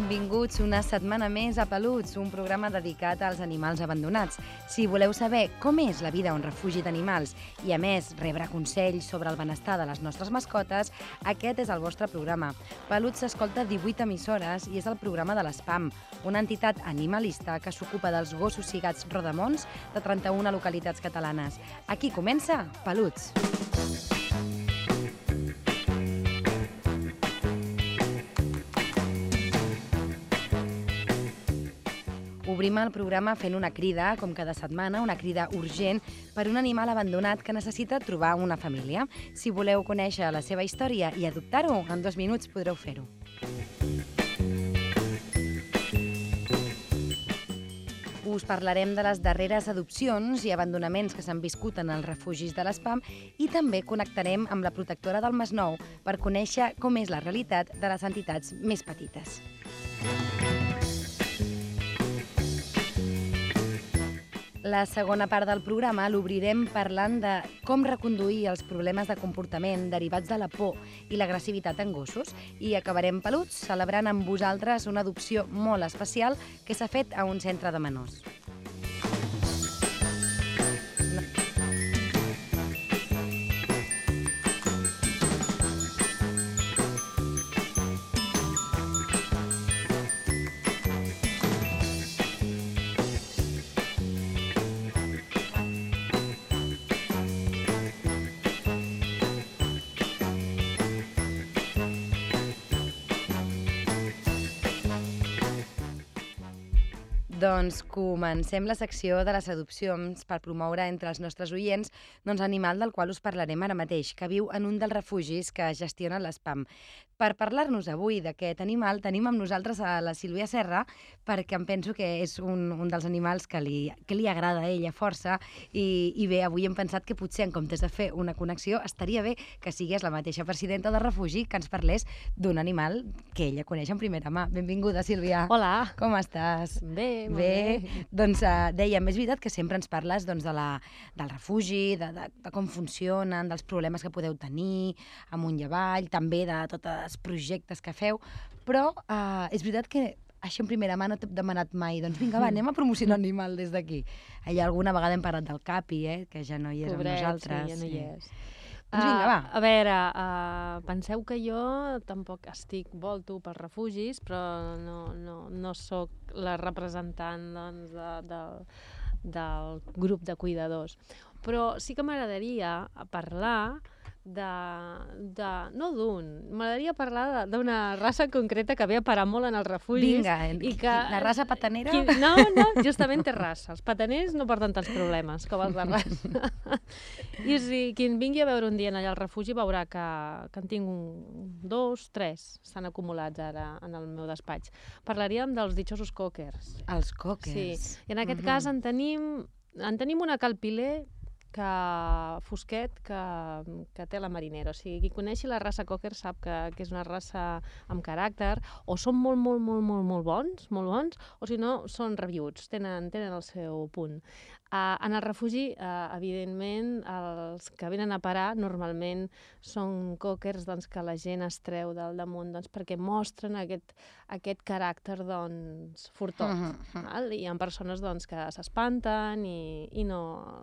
Benvinguts una setmana més a Peluts, un programa dedicat als animals abandonats. Si voleu saber com és la vida a un refugi d'animals i, a més, rebre consells sobre el benestar de les nostres mascotes, aquest és el vostre programa. Peluts s'escolta 18 emissores i és el programa de l'ESPAM, una entitat animalista que s'ocupa dels gossos cigats rodamons de 31 localitats catalanes. Aquí comença Peluts. Obrim el programa fent una crida, com cada setmana, una crida urgent per un animal abandonat que necessita trobar una família. Si voleu conèixer la seva història i adoptar-ho, en dos minuts podreu fer-ho. Us parlarem de les darreres adopcions i abandonaments que s'han viscut en els refugis de l'ESPAM i també connectarem amb la protectora del Masnou per conèixer com és la realitat de les entitats més petites. La segona part del programa l'obrirem parlant de com reconduir els problemes de comportament derivats de la por i l'agressivitat en gossos i acabarem peluts celebrant amb vosaltres una adopció molt especial que s'ha fet a un centre de menors. Doncs comencem la secció de les adopcions per promoure entre els nostres oients doncs, animal del qual us parlarem ara mateix, que viu en un dels refugis que gestiona l'ESPAM. Per parlar-nos avui d'aquest animal tenim amb nosaltres a la Sílvia Serra perquè em penso que és un, un dels animals que li, que li agrada a ella força i, i bé, avui hem pensat que potser en comptes de fer una connexió estaria bé que sigués la mateixa presidenta de refugi que ens parlés d'un animal que ella coneix en primera mà. Benvinguda, Sílvia. Hola. Com estàs? Bé, molt Bé, bé. doncs uh, dèiem, és veritat que sempre ens parles doncs, de la, del refugi, de, de, de com funcionen, dels problemes que podeu tenir amunt i avall, també de tots els projectes que feu, però uh, és veritat que això en primera mà no t'he demanat mai. Doncs vinga, va, anem a promocionar l'animal des d'aquí. Allà alguna vegada hem parlat del Capi, eh, que ja no hi és Pobret, amb nosaltres. sí, ja no hi és. Doncs vinga, va. Uh, a veure, uh, penseu que jo tampoc estic volto pels refugis, però no, no, no sóc la representant doncs, de, de, del grup de cuidadors. Però sí que m'agradaria parlar de, de no d'un, m'agradaria parlar d'una raça concreta que ve a parar molt en els refugis. Vinga, en, i que, la raça patanera... Qui, no, no, justament té raça. Els pataners no porten tants problemes com els de raça. I si qui en vingui a veure un dia allà al refugi veurà que, que en tinc un, dos, tres, estan acumulats ara en el meu despatx. Parlaríem dels ditxosos cockers. Els coques. Sí, i en aquest Mhm. cas en tenim, en tenim una calpiler que fosquet que, que té la marinera. O sigui, qui coneixi la raça cocker sap que, que és una raça amb caràcter, o són molt, molt, molt, molt, molt bons, molt bons, o si no, són reviuts, tenen, tenen el seu punt. Uh, en el refugi, uh, evidentment, els que venen a parar normalment són cockers doncs, que la gent es treu del damunt doncs, perquè mostren aquest, aquest caràcter doncs, fortós. Mhm, mhm. Val? Hi ha persones doncs, que s'espanten i, i no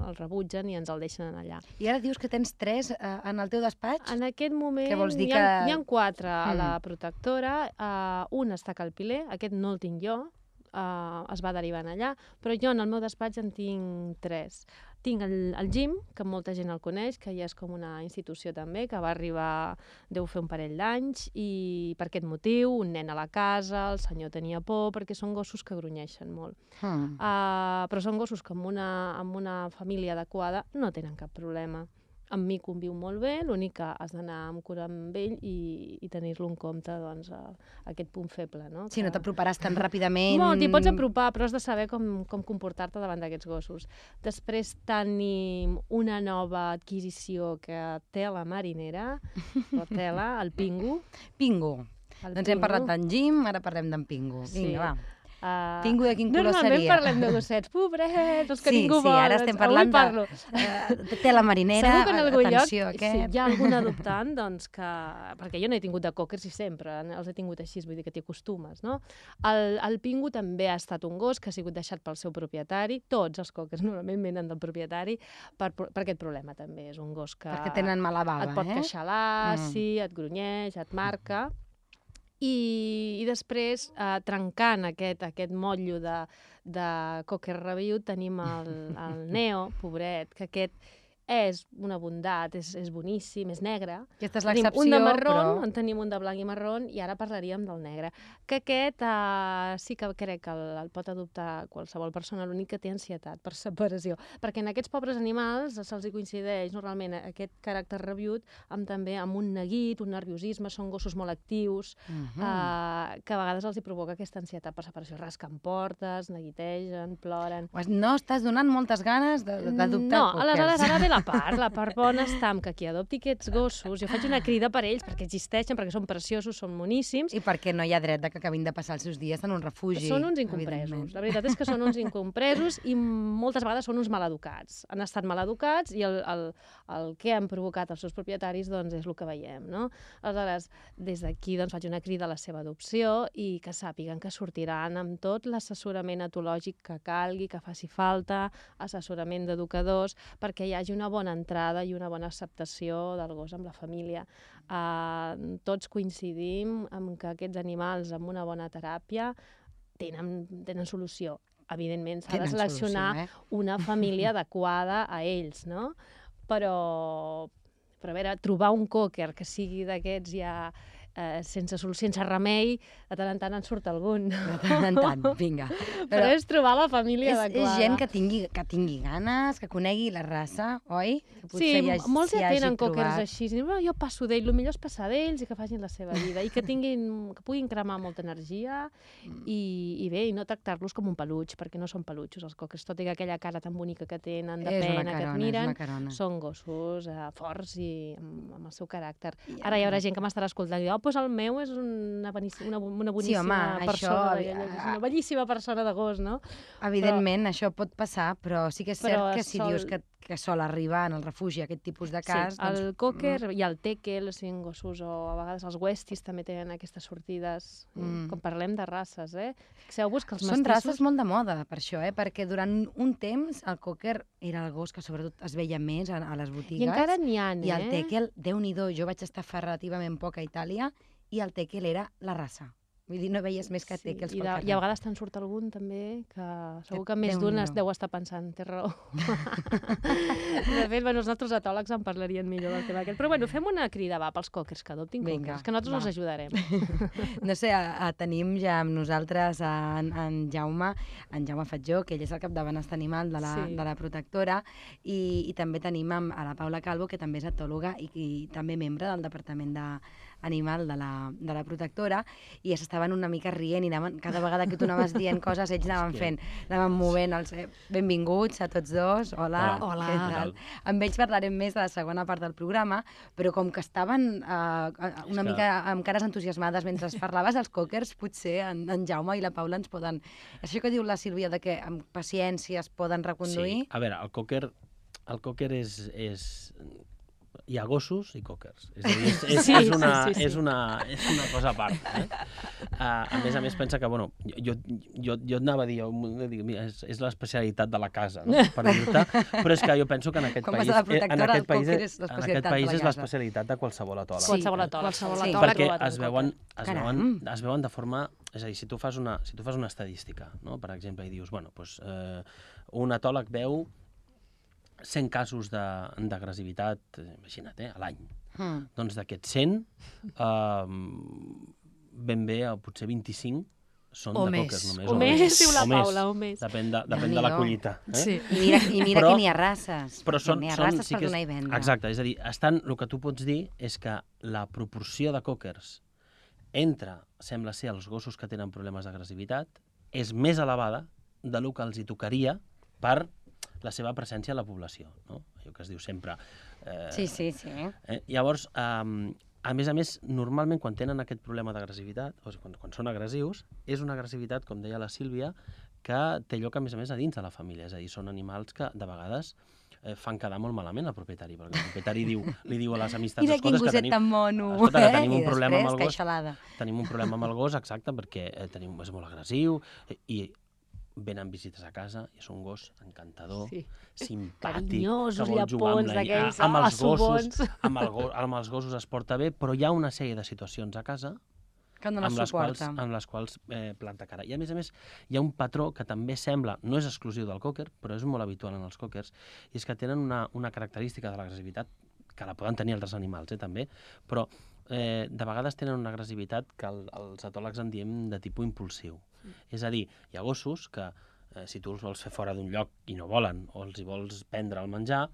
el rebutgen i ens el deixen allà. I ara dius que tens tres eh, en el teu despatx? En aquest moment vols dir hi, ha, que- hi ha quatre a la protectora, uh, un està a Calpiler, aquest no el tinc jo, uh, es va derivant allà, però jo en el meu despatx en tinc tres. Tinc el, el Jim, que molta gent el coneix, que ja és com una institució també, que va arribar, deu fer un parell d'anys, i per aquest motiu, un nen a la casa, el senyor tenia por, perquè són gossos que grunyeixen molt. Hmm. Uh, però són gossos que amb una, amb una família adequada no tenen cap problema. Amb mi conviu molt bé, l'únic que has d'anar amb cura amb ell i, i tenir-lo en compte, doncs, a, a aquest punt feble, no? Si no Que- t'aproparàs tan ràpidament... molt, t'hi pots apropar, però has de saber com, com comportar-te davant d'aquests gossos. Després tenim una nova adquisició que té la marinera, la tela, el pingo. Pingo. El Doncs hem pingo. parlat d'en Jim, ara parlem d'en Pingo. Sí. Vinga, va. Uh, Pingu de quin color Normalment seria? parlem de gossets, pobrets, els que Sí, ningú sí, vol. ara estem parlant avui de- parlo. Uh, té la marinera, Segur que en algun atenció, lloc aquest... sí, hi ha algun adoptant doncs, que... Perquè jo no he tingut de cockers i sempre els he tingut així, vull dir que t'hi acostumes, no? El, el pingu també ha estat un gos que ha sigut deixat pel seu propietari. Tots els cockers normalment venen del propietari per, per aquest problema també. És un gos que Perquè tenen mala bava, et pot eh? queixalar, Mm. sí, et grunyeix, et marca. I, i després, eh, trencant aquest, aquest motllo de, de cocker rabiut, tenim el, el Neo, pobret, que aquest és una bondat, és, és boníssim, és negre. Aquesta és l'excepció, un de marró, però... en tenim un de blanc i marró, i ara parlaríem del negre. Que aquest uh, sí que crec que el, el pot adoptar qualsevol persona, l'únic que té ansietat per separació. Perquè en aquests pobres animals se'ls coincideix normalment aquest caràcter rabiut amb també amb un neguit, un nerviosisme, són gossos molt actius, Mhm. uh, que a vegades els hi provoca aquesta ansietat per separació. Rasquen portes, neguitegen, ploren... Pues no estàs donant moltes ganes de- de- d'adoptar No, aleshores ara ve la part, la part bona està amb que qui adopti aquests gossos, jo faig una crida per ells perquè existeixen, perquè són preciosos, són moníssims, I perquè no hi ha dret de que acabin de passar els seus dies en un refugi. són uns incompresos. La veritat és que són uns incompresos i moltes vegades són uns maleducats. Han estat maleducats i el, el, el que han provocat els seus propietaris doncs, és el que veiem. No? Aleshores, des d'aquí doncs, faig una crida a la seva adopció i que sàpiguen que sortiran amb tot l'assessorament etològic que calgui, que faci falta, assessorament d'educadors, perquè hi hagi una bona entrada i una bona acceptació del gos amb la família. Uh, tots coincidim en que aquests animals amb una bona teràpia tenen, tenen solució. Evidentment, s'ha de seleccionar solució, eh? una família adequada a ells, no? Però, però a veure, trobar un cocker que sigui d'aquests ja eh, sense sense remei, de tant en tant en surt algun. De tant en tant, vinga. Però, és trobar la família és, adequada. és gent que tingui, que tingui ganes, que conegui la raça, oi? Que Sí, hi hagi- molts ja tenen trobat. així. Diuen, "No, jo passo d'ell, el millor és passar d'ells i que facin la seva vida i que tinguin, que puguin cremar molta energia Mm. i, i bé, i no tractar-los com un peluig, perquè no són pelutxos els cockers, tot i que aquella cara tan bonica que tenen, de És pena, que carona, et és miren, són gossos eh, forts i amb, amb el seu caràcter. I Ara hi haurà gent que m'estarà escoltant i dirà, oh, doncs el meu és una, una, una Sí, home, boníssima això, persona, d'aquelles, és una bellíssima persona de gos, no? Evidentment, això pot passar, però sí que és cert Però que si sol- dius que, que sol arribar en el refugi aquest tipus de cas... sí, el doncs, cocker i el tekel, o sigui, gossos, o a vegades els westies també tenen aquestes sortides, Mm. mm. com parlem de races, eh? Fixeu-vos que els Són mestissos... races molt de moda, per això, eh? perquè durant un temps el cocker era el gos que sobretot es veia més a, a les botigues. I encara n'hi ha, I el eh? tekel, déu nhi jo vaig estar fa relativament poc a Itàlia i el tekel era la raça. Vull dir, no veies més que Sí, tekels i, pel de, carrer. I a vegades te'n surt algun també que segur que més d'un es deu estar pensant, té raó. de fet, bueno, els nostres etòlegs en parlarien millor del tema aquest. Però bueno, fem una crida, va, pels cockers, que adoptin Vinga, cockers, que nosaltres va. els ajudarem. No sé, a, a, tenim ja amb nosaltres en, en Jaume, en Jaume Fatjó, que ell és el capdavanter animal de la, Sí. de la protectora, i, i també tenim amb, a la Paula Calvo, que també és etòloga i, i també membre del Departament de, animal de la, de la protectora, i ja s'estaven una mica rient i anaven, cada vegada que tu anaves dient coses, ells anaven fent, anaven movent els... Eh, benvinguts a tots dos, hola. Hola. què Hola. tal? Amb ells parlarem més de la segona part del programa, però com que estaven uh, una que- mica amb cares entusiasmades mentre parlaves, els cockers, potser en, en Jaume i la Paula ens poden... Això que diu la Sílvia, de que amb paciència es poden reconduir... Sí. A veure, el cocker, el cocker és, és... Hi ha gossos i cockers. És, a dir, és, és, Sí, és, una, sí, sí, sí. és, una, és una cosa a part. Eh? Uh, a més a més, pensa que, bueno, jo, jo, jo et anava a dir, jo, dic, mira, és, és l'especialitat de la casa, no? per dir-te, però és que jo penso que en aquest vas país, eh, en aquest país, és en aquest país és l'especialitat de qualsevol atòleg. Sí. Qualsevol atòleg. Qualsevol Sí. atòleg perquè ha trobat es veuen, es, Caram. veuen, es veuen de forma... És a dir, si tu fas una, si tu fas una estadística, no? per exemple, i dius, bueno, doncs, eh, un atòleg veu 100 casos de- d'agressivitat, imagina't, eh, a l'any. Hmm. Doncs d'aquests 100, eh, ben bé, potser 25 són O de més. coques només. O més, diu la o més. Paula, o més. Depèn de, depèn de la collita. Eh? Sí. I mira, i mira Però- que n'hi ha races. Però són, n'hi ha són, races sí per que és, donar i vendre. Exacte, és a dir, estan, el que tu pots dir és que la proporció de cockers entre, sembla ser, els gossos que tenen problemes d'agressivitat és més elevada de lo que els hi tocaria per la seva presència a la població, no? Allò que es diu sempre. Eh, Sí, sí, sí. Eh? Llavors, um, a més a més, normalment quan tenen aquest problema d'agressivitat, o sigui, quan, quan són agressius, és una agressivitat, com deia la Sílvia, que té lloc a més a més a dins de la família. És a dir, són animals que de vegades eh, fan quedar molt malament al propietari, perquè el propietari diu, li diu a les amistats, Mira quin gosset tenim, tan mono. escolta, que eh? tenim un I problema amb el gos. tenim un problema amb el gos, exacte, perquè eh, tenim, és molt agressiu eh, i venen visites a casa i és un gos encantador, Sí. simpàtic, Carinyosos, que vol jugar amb, la, d'aquells, amb ah, els gossos, amb, el go, amb els gossos es porta bé, però hi ha una sèrie de situacions a casa Que no amb les quals, amb les quals eh, planta cara. I a més a més hi ha un patró que també sembla, no és exclusiu del còquer, però és molt habitual en els còquers, i és que tenen una, una característica de l'agressivitat, que la poden tenir altres animals eh, també, però eh, de vegades tenen una agressivitat que el, els etòlegs en diem de tipus impulsiu. És a dir, hi ha gossos que eh, si tu els vols fer fora d'un lloc i no volen, o els hi vols prendre el menjar,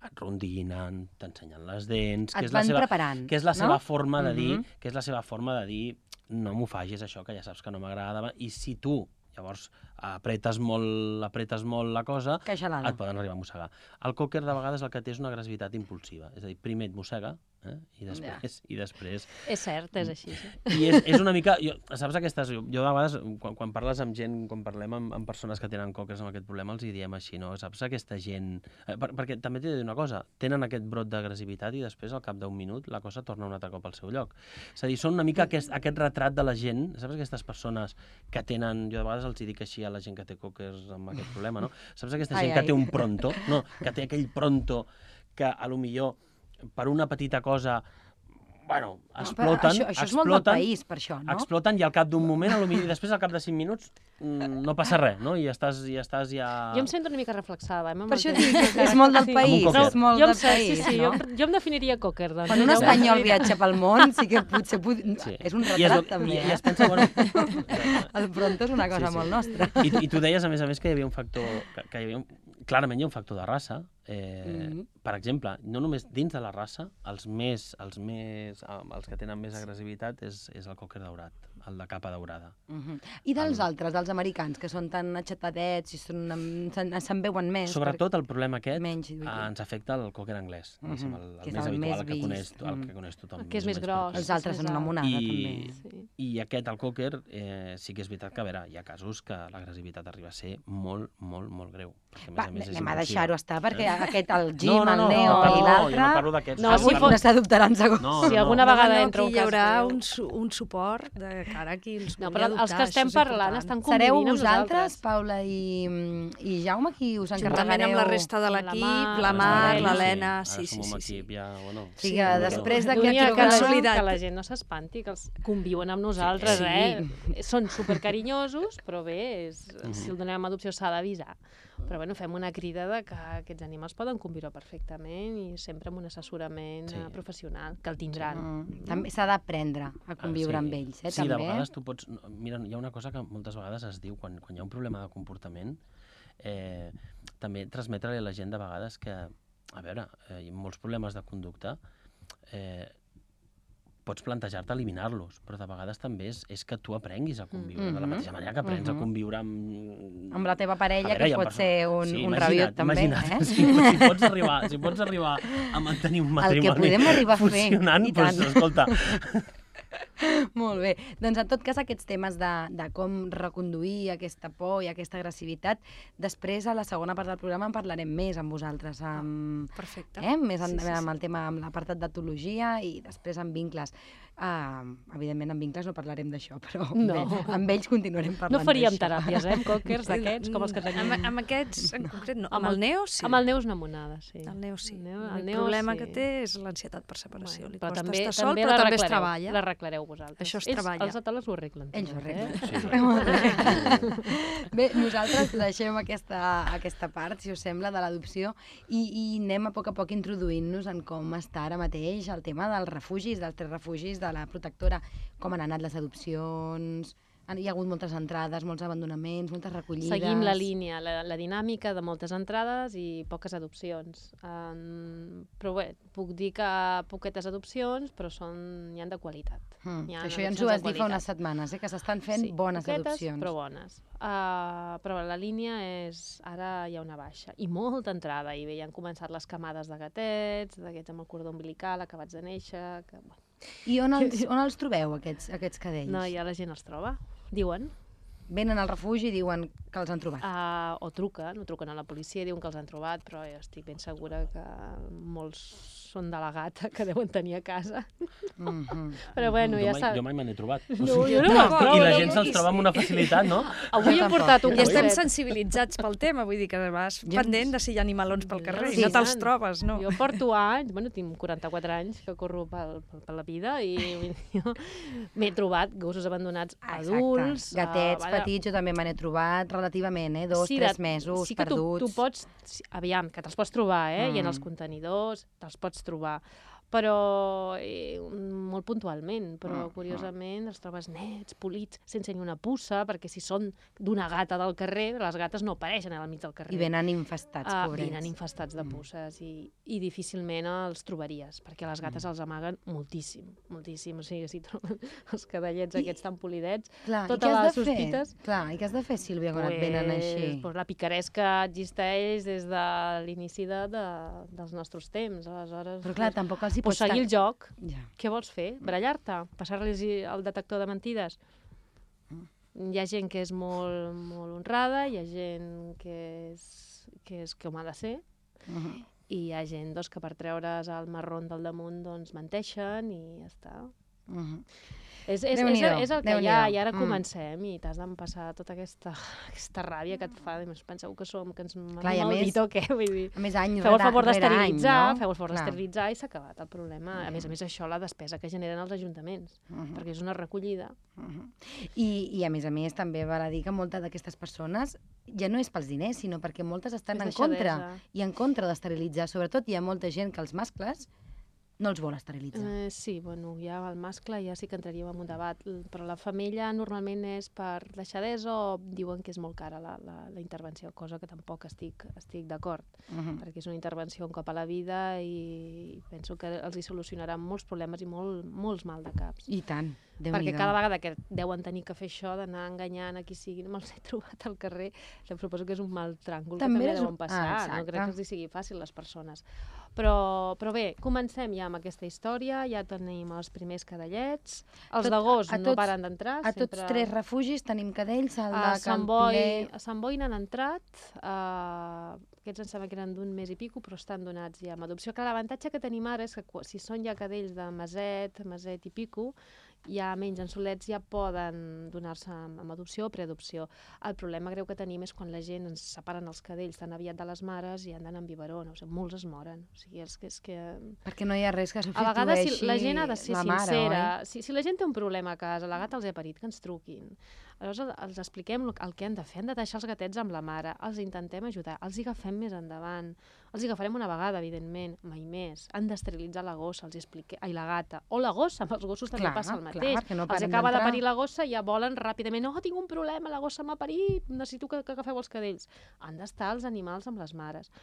et rondinen, t'ensenyen les dents... Et que és la seva, preparant, que és la no? seva forma de dir, Mhm. que és la seva forma de dir no m'ho facis això, que ja saps que no m'agrada, i si tu llavors apretes molt, apretes molt la cosa, Queixalada. et poden arribar a mossegar. El còquer de vegades el que té és una agressivitat impulsiva, és a dir, primer et mossega, eh? I, després, i després És cert, és així. Sí. i és, és una mica... Jo, saps aquestes... Jo, jo de vegades, quan, quan parles amb gent, quan parlem amb, amb persones que tenen coques amb aquest problema, els hi diem així, no? Saps aquesta gent... Eh, per, perquè també t'he de dir una cosa, tenen aquest brot d'agressivitat i després, al cap d'un minut, la cosa torna un altre cop al seu lloc. És a dir, són una mica aquest, aquest retrat de la gent, saps aquestes persones que tenen... Jo de vegades els hi dic així a la gent que té coques amb aquest problema, no? Saps aquesta Ai, gent que ai. té un pronto? No, que té aquell pronto que a lo millor per una petita cosa bueno, exploten, això, això és exploten, molt del país, per això, no? exploten i al cap d'un moment, i després al cap de 5 minuts, mm, no passa res, no? I estàs, ja estàs ja... Jo em sento una mica reflexada. Eh, Per això dic que és molt del Sí. país, un és molt jo em del sé, país, sí, sí, no? jo, jo em definiria cocker, doncs. Quan un espanyol viatja pel món, sí que potser... Pod... Sí. És un I és retrat, lo- també, i, i eh? es pensa, bueno... El pronto és una cosa Sí, sí. molt nostra. I, I tu deies, a més a més, que hi havia un factor... Que, que hi havia un, clarament hi ha un factor de raça. Eh, Mhm. Per exemple, no només dins de la raça, els més, els més, els que tenen més agressivitat és, és el cocker daurat, el de capa daurada. Mhm. I dels El- altres, dels americans, que són tan aixatadets i se'n veuen més. Sobretot el problema aquest Menys, eh, ens afecta el cocker anglès, diguéssim, Mhm. el, el Que és més el habitual, més el que, coneix, el Mm. que coneix tothom. El que és més per gros. Els altres més són una monada, I- també. Sí. I aquest, el cocker, eh, sí que és veritat que, a veure, hi ha casos que l'agressivitat arriba a ser molt, molt, molt greu. Va, a més, és anem a deixar-ho estar, perquè Eh? aquest, el Jim, no, no, no, el Neo no, i no, jo l'altre... no parlo d'aquests. No, parlo- fos- no s'adoptaran segur. No, Si no, alguna no. vegada no, entra un aquí hi cas haurà un, su un suport de cara a qui els No, però els que adoptar, estem parlant estan convivint Sereu amb vosaltres. Paula i, i Jaume, qui us Juntament encarregareu? amb la resta de l'equip, la Mar, Helena. l'Helena... Sí, sí, sí, sí. ja, bueno... Sí, Sí, que bueno. després d'aquest que, programa... consolidat. que la gent no s'espanti, que els conviuen amb nosaltres, eh? Són supercarinyosos, però bé, Mhm. si el donem a adopció s'ha d'avisar. Però bueno, fem una crida de que aquests animals poden conviure perfectament i sempre amb un assessorament Sí. sí. professional, que el tindran. Mm, també s'ha d'aprendre a conviure Ah, sí. amb ells, eh, sí, també. de vegades tu pots... Mira, hi ha una cosa que moltes vegades es diu, quan, quan hi ha un problema de comportament, eh, també transmetre a la gent de vegades que, a veure, eh, hi ha molts problemes de conducta, eh, pots plantejar-te eliminar-los, però de vegades també és, és que tu aprenguis a conviure, de la Mhm. mateixa manera que aprens Mhm. a conviure amb... Amb la teva parella, veure, que pot ser un, sí, un rabiot també, imagina't, eh? Si, si, pots arribar, si pots arribar a mantenir un El que matrimoni podem arribar a fer, funcionant, doncs, escolta, Molt bé. Doncs en tot cas aquests temes de, de com reconduir aquesta por i aquesta agressivitat, després a la segona part del programa en parlarem més amb vosaltres, amb, Perfecte. eh? més en, Sí, sí, sí. amb el tema, amb l'apartat d'etologia i després amb vincles. Uh, evidentment amb vincles no parlarem d'això, però No. bé, amb ells continuarem parlant No faríem teràpies, eh, amb cockers d'aquests, com els que tenim. Amb, amb aquests en concret no. Amb Amb, el- el Neo sí. Amb el Neus una monada, sí. El Neo sí. El El, Neo, el, el Neo, problema sí. que té és l'ansietat per separació. Li però costa també, estar sol, també però la també es treballa. L'arreglareu vosaltres. Això es Ells, treballa. Els atòlegs ho arreglen. Ells ho també, arreglen. Eh? sí. Bé, nosaltres deixem aquesta, aquesta part, si us sembla, de l'adopció i, i anem a poc a poc introduint-nos en com està ara mateix el tema dels refugis, dels tres refugis de la protectora, com han anat les adopcions, Hi ha hagut moltes entrades, molts abandonaments, moltes recollides... Seguim la línia, la, la dinàmica de moltes entrades i poques adopcions. Um, però bé, puc dir que poquetes adopcions, però són, hi han de qualitat. Mm. Ha Això ja ens ho vas dir fa unes setmanes, eh? que s'estan fent sí, bones poquetes, adopcions. però bones. Uh, però la línia és... Ara hi ha una baixa. I molta entrada. I bé, ja han començat les camades de gatets, d'aquests amb el cordó umbilical, acabats de néixer... Que, bueno, I on els, on els trobeu, aquests, aquests cadells? no, ja la gent els troba, diuen. Venen al refugi i diuen que els han trobat. Uh, o truquen, o truquen a la policia i diuen que els han trobat, però jo estic ben segura que molts són de la gata que deuen tenir a casa. Mm -hmm. Però bueno, jo, ja saps. jo mai me n'he trobat. No, jo no No. I la no? gent se'ls troba amb una facilitat, no? Avui he portat un. I estem sensibilitzats pel tema, vull dir que vas pendent de si hi ha animalons pel carrer Sí, i no te'ls trobes, no? Jo porto anys, bueno, tinc 44 anys que corro pel, pel, per la vida i m'he trobat gossos abandonats adults. Gatets eh, petits, jo també me n'he trobat relativament, eh? Dos, sí, tres de- mesos, sí que tu, perduts. tu pots, sí, aviam, que te'ls pots trobar, eh? Mm. I en Mm. els contenidors te'ls pots trobar però eh, molt puntualment, però Mm, curiosament els trobes nets, polits, sense ni una puça, perquè si són d'una gata del carrer, les gates no apareixen al mig del carrer. I venen infestats, Ah, pobrets. venen infestats de Mm. puces i, i difícilment els trobaries, perquè les gates Mm. els amaguen moltíssim, moltíssim. O sigui, si troben els cadallets aquests tan polidets, Clar, totes i les fer? sospites... Clar, i què has de fer, Sílvia, quan et venen així? Pues la picaresca existeix des de l'inici de, de, dels nostres temps, aleshores... Però clar, tampoc els pues pots... seguir el joc. Ja. Què vols fer? Barallar-te? Passar-los el detector de mentides? Hi ha gent que és molt, molt honrada, hi ha gent que és, que és com ha de ser, Uh -huh. i hi ha gent doncs, que per treure's el marrón del damunt doncs, menteixen i ja està. Uh -huh. És, és, és, és el que hi ha, i ara Mm. comencem i t'has d'empassar tota aquesta, aquesta ràbia que et fa. I més, penseu que som, que ens Clar, i a mal més- dit o què? Vull dir, A més, any feu el favor d'esterilitzar, no? feu el favor d'esterilitzar i s'ha acabat el problema. A més a més, això, la despesa que generen els ajuntaments, Uh -huh. perquè és una recollida. Uh -huh. I, I, a més a més, també val a dir que moltes d'aquestes persones ja no és pels diners, sinó perquè moltes estan És en contra, i en contra d'esterilitzar. Sobretot hi ha molta gent que els mascles no els vol esterilitzar. Eh, sí, bueno, ja el mascle ja sí que entraríem en un debat, però la femella normalment és per deixadesa o diuen que és molt cara la, la, la intervenció, cosa que tampoc estic, estic d'acord, Uh -huh. perquè és una intervenció un cop a la vida i penso que els hi solucionarà molts problemes i molt, molts mal de caps. I tant, déu Perquè cada vegada que deuen tenir que fer això d'anar enganyant a qui sigui, me'ls he trobat al carrer, em suposo que és un mal tràngol També que també és deuen passar. ah, no crec que els hi sigui fàcil les persones. Però, però bé, comencem ja amb aquesta història, ja tenim els primers cadallets, els de a no tots- paren d'entrar. A tots tres refugis tenim cadells, el de A Sant Boi, a Sant Boi n'han entrat, uh, aquests em sembla que eren d'un mes i pico, però estan donats ja amb adopció. Clar, l'avantatge que tenim ara és que si són ja cadells de meset, meset i pico, ja menys solets ja poden donar-se amb, amb adopció o preadopció. El problema greu que tenim és quan la gent ens separen els cadells tan aviat de les mares i anden en biberó, no? o sigui, molts es moren. O sigui, és que, és que Perquè no hi ha res que a substitueixi vegades si la gent ha de ser mare, sincera. oi? si, si la gent té un problema a casa, la gata els ha parit, que ens truquin. Aleshores els expliquem el, el que han de fer. Han de deixar els gatets amb la mare. Els intentem ajudar. Els hi agafem més endavant. Els hi agafarem una vegada, evidentment, mai més. Han d'esterilitzar la gossa, els hi expliquem... Ai, la gata. O la gossa, amb els gossos també Clar, passa el clar, mateix. que no els acaba de parir la gossa i ja volen ràpidament. Oh, tinc un problema, la gossa m'ha parit, necessito que, que agafeu els cadells. Han d'estar els animals amb les mares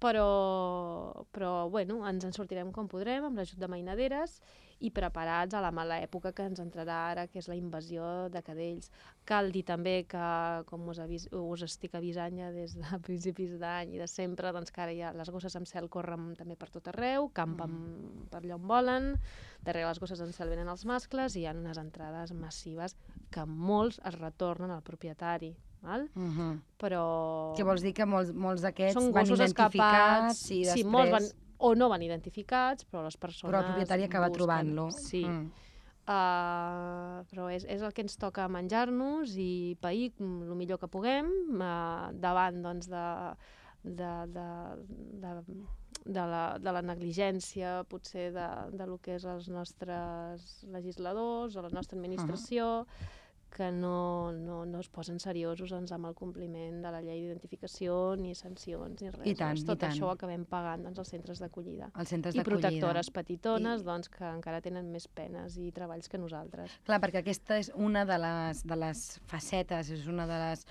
però, però bueno, ens en sortirem com podrem, amb l'ajut de mainaderes i preparats a la mala època que ens entrarà ara, que és la invasió de cadells. Cal dir també que, com us, avis, us estic avisant ja des de principis d'any i de sempre, doncs que ara ja les gosses amb cel corren també per tot arreu, campen mm. per allà on volen, darrere les gosses amb cel venen els mascles i hi ha unes entrades massives que molts es retornen al propietari. Val? Uh -huh. Però... Què vols dir que molts, molts d'aquests van identificats escapats, i després... sí, molts van, o no van identificats, però les persones Però el propietari acaba trobant-lo. Sí, Mm. uh, però és, és el que ens toca menjar-nos i pair el millor que puguem uh, davant doncs, de, de, de, de, de, la, de la negligència potser de, de lo que és els nostres legisladors o la nostra administració, que no, no, no es posen seriosos doncs, amb el compliment de la llei d'identificació, ni sancions, ni res. I tant, doncs, i tot tant. això ho acabem pagant doncs, als centres d'acollida. Els centres I d'acollida. protectores petitones, I- doncs, que encara tenen més penes i treballs que nosaltres. Clar, perquè aquesta és una de les, de les facetes, és una de les,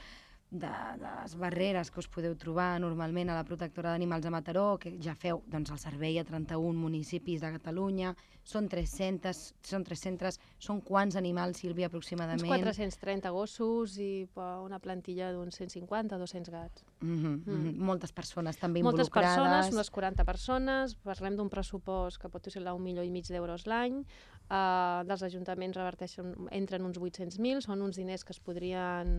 de, de les barreres que us podeu trobar normalment a la protectora d'animals de Mataró, que ja feu doncs, el servei a 31 municipis de Catalunya, són 300, són 300, són quants animals, Sílvia, Uns aproximadament? 430 gossos i una plantilla d'uns 150-200 gats. Mhm, mhm. Moltes persones també Moltes involucrades. persones, unes 40 persones, parlem d'un pressupost que pot oscil·lar un milió i mig d'euros l'any, uh, dels ajuntaments reverteixen, entren uns 800.000, són uns diners que es podrien,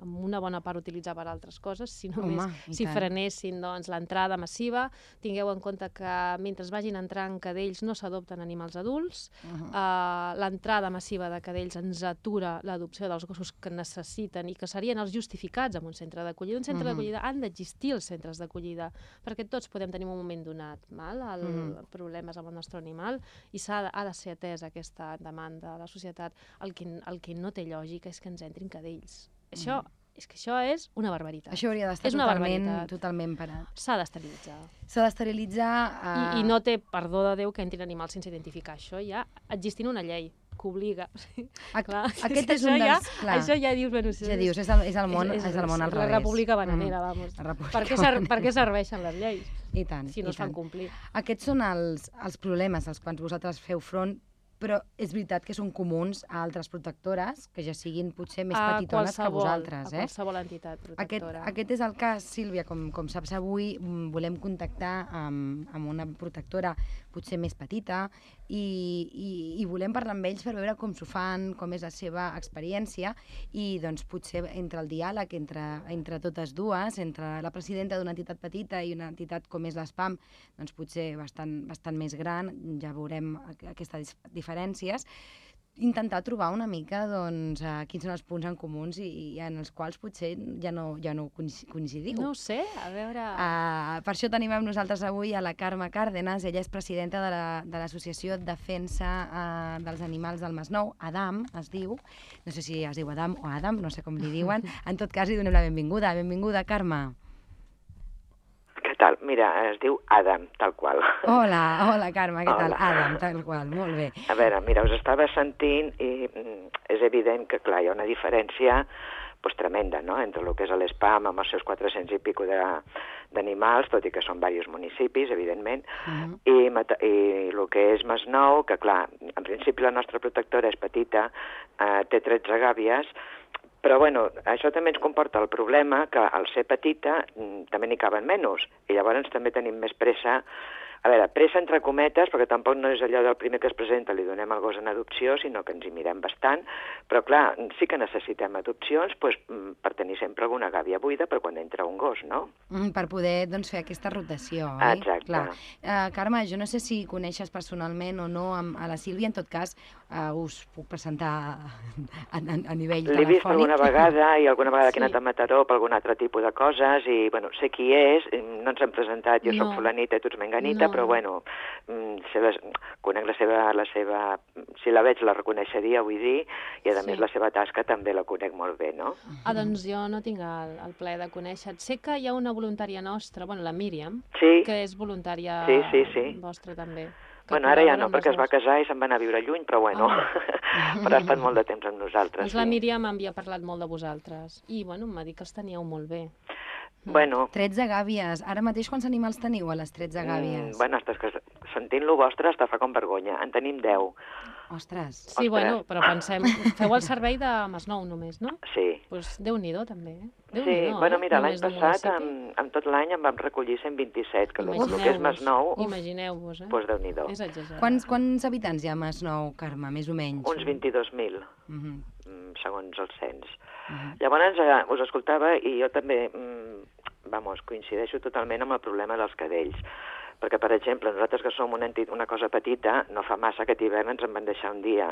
amb una bona part, utilitzar per altres coses, si només Home, si tant. frenessin doncs, l'entrada massiva. Tingueu en compte que mentre vagin entrant cadells no s'adopten animals adults, uh, l'entrada massiva de cadells ens atura l'adopció dels gossos que necessiten i que serien els justificats en un centre d'acollida. Un centre Mhm. d'acollida han d'existir els centres d'acollida perquè tots podem tenir un moment donat mal, el, Mhm. problemes amb el nostre animal i s'ha ha de ser atesa aquesta demanda de la societat. El que, el que no té lògica és que ens entrin cadells. Això, és que això és una barbaritat. Mm. Això hauria d'estar totalment, barbaritat. totalment parat. S'ha d'esterilitzar. S'ha d'esterilitzar... I, eh, I no té perdó de Déu que entrin animals sense identificar. Això ja existint una llei que obliga. Ac- Clar, aquest és un ja, dels... Clar, Això ja dius, bueno, això ja dius, és el, és el món, és, el món al la revés. república bananera, Mhm. vamos. La república Per què, ser, per què serveixen les lleis I tant, si no es fan complir? Aquests són els, els problemes als quals vosaltres feu front, però és veritat que són comuns a altres protectores, que ja siguin potser més A petitones que vosaltres. A Eh? qualsevol entitat Aquest, protectora. aquest és el cas, Sílvia, com, com saps avui, mm, volem contactar amb, amb una protectora potser més petita i, i, i volem parlar amb ells per veure com s'ho fan, com és la seva experiència i doncs potser entre el diàleg entre, entre totes dues, entre la presidenta d'una entitat petita i una entitat com és l'ESPAM, doncs potser bastant, bastant més gran, ja veurem aqu- aquestes diferències, intentar trobar una mica doncs, uh, quins són els punts en comuns i, i en els quals potser ja no, ja no coinci- coincidiu. No sé, a veure... Uh, per això tenim amb nosaltres avui a la Carme Cárdenas, ella és presidenta de la- de l'Associació la, Defensa uh, dels Animals del Masnou, Adam es diu, no sé si es diu Adam o Adam, no sé com li diuen, en tot cas li donem la benvinguda. Benvinguda, Carme. Tal? Mira, es diu Adam, tal qual. Hola, hola, Carme, què tal? Hola. Adam, tal qual, molt bé. A veure, mira, us estava sentint i mm, és evident que, clar, hi ha una diferència pues, tremenda, no?, entre el que és l'ESPAM amb els seus 400 i pico de- d'animals, tot i que són diversos municipis, evidentment, Uh -huh. i, i el que és Masnou, que clar, en principi la nostra protectora és petita, eh, té 13 gàbies, però bueno, això també ens comporta el problema que al ser petita mm, també n'hi caben menys, i llavors també tenim més pressa a veure, pressa entre cometes, perquè tampoc no és allò del primer que es presenta, li donem el gos en adopció, sinó que ens hi mirem bastant, però clar, sí que necessitem adopcions doncs, per tenir sempre alguna gàbia buida per quan entra un gos, no? Mm, per poder doncs, fer aquesta rotació, oi? Exacte. Clar. Uh, Carme, jo no sé si coneixes personalment o no amb, a la Sílvia, en tot cas uh, us puc presentar a, a, a nivell L'he vist telefònic. alguna vegada i alguna vegada que he anat Sí. a Mataró per algun altre tipus de coses i, bueno, sé qui és, no ens hem presentat, jo No. sóc fulanita i tu ets menganita, No. Però, bueno, mm, les, conec la seva, la seva... Si la veig la reconeixeria, vull dir, i a Sí. més la seva tasca també la conec molt bé, no? Ah, doncs jo no tinc el, el plaer de conèixer. Sé que hi ha una voluntària nostra, bueno, la Míriam, Sí, que és voluntària Sí, sí, sí. vostra també. bueno, ara ja no, perquè es va casar i se'n va anar a viure lluny, però bueno, però ha estat molt de temps amb nosaltres. Doncs la sí. Míriam m'havia parlat molt de vosaltres i, bueno, m'ha dit que els teníeu molt bé. Bueno, 13 gàbies. Ara mateix quants animals teniu a les 13 gàbies? mm, bueno, estàs que sentint-lo vostre està fa com vergonya. En tenim 10, Ostres. Sí, Ostres. bueno, però pensem... Feu el servei de Masnou només, no? sí. Doncs pues Déu-n'hi-do, també. Eh? Sí, bueno, eh? mira, l'any Només d'un passat, amb, amb tot l'any, en vam recollir 127, que el que és Masnou, Imagineu-vos, eh? doncs Déu-n'hi-do. És exagerat. Quants, quants habitants hi ha a Masnou, Carme, més o menys? Uns 22.000, Mhm, mm, segons el cens. mhm. Llavors, eh, us escoltava i jo també, mm, vamos, coincideixo totalment amb el problema dels cadells. Perquè, per exemple, nosaltres que som una, una cosa petita, no fa massa aquest hivern ens en van deixar un dia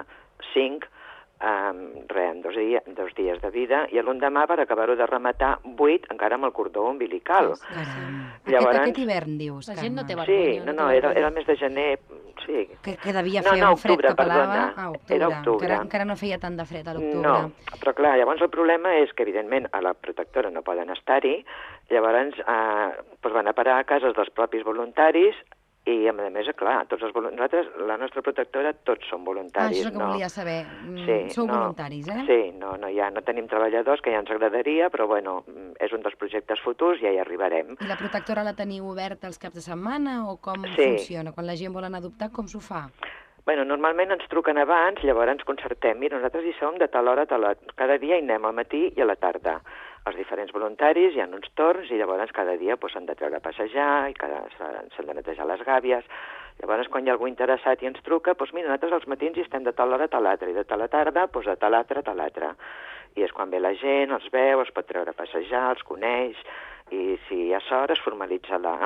cinc um, res, en dos, dia, dos dies de vida, i l'endemà per acabar-ho de rematar, vuit, encara amb el cordó umbilical. Caram. Llavors- Aquest, aquest hivern, dius, La gent no té vergonya. Sí, no, no, era, era el mes de gener, sí. Que, que devia No, fer no, un fred octubre, que pelava. perdona. Ah, octubre. Era octubre. Encara, encara no feia tant de fred a l'octubre. No, però clar, llavors el problema és que, evidentment, a la protectora no poden estar-hi, llavors eh, doncs van a parar a cases dels propis voluntaris i, a més, clar, tots els nosaltres, la nostra protectora, tots som Ah, voluntaris, això és el que no? volia saber. Mm, Sí, Sou no, voluntaris, eh? Sí, no, no, ja no tenim treballadors, que ja ens agradaria, però bueno, és un dels projectes futurs, ja hi arribarem. I la protectora la teniu oberta els caps de setmana o com Sí. funciona? Quan la gent volen adoptar, com s'ho fa? Bueno, normalment ens truquen abans, llavors ens concertem. Mira, nosaltres hi som de tal hora a tal hora. Cada dia hi anem al matí i a la tarda. Els diferents voluntaris hi ha uns torns i llavors cada dia doncs, s'han de treure a passejar i cada- s'ha- s'han de netejar les gàbies. Llavors, quan hi ha algú interessat i ens truca, doncs mira, nosaltres als matins hi estem de tal hora a tal altra i de tal tarda, doncs de tal altra a tal altra. I és quan ve la gent, els veu, els pot treure a passejar, els coneix, i si hi ha sort es formalitza la-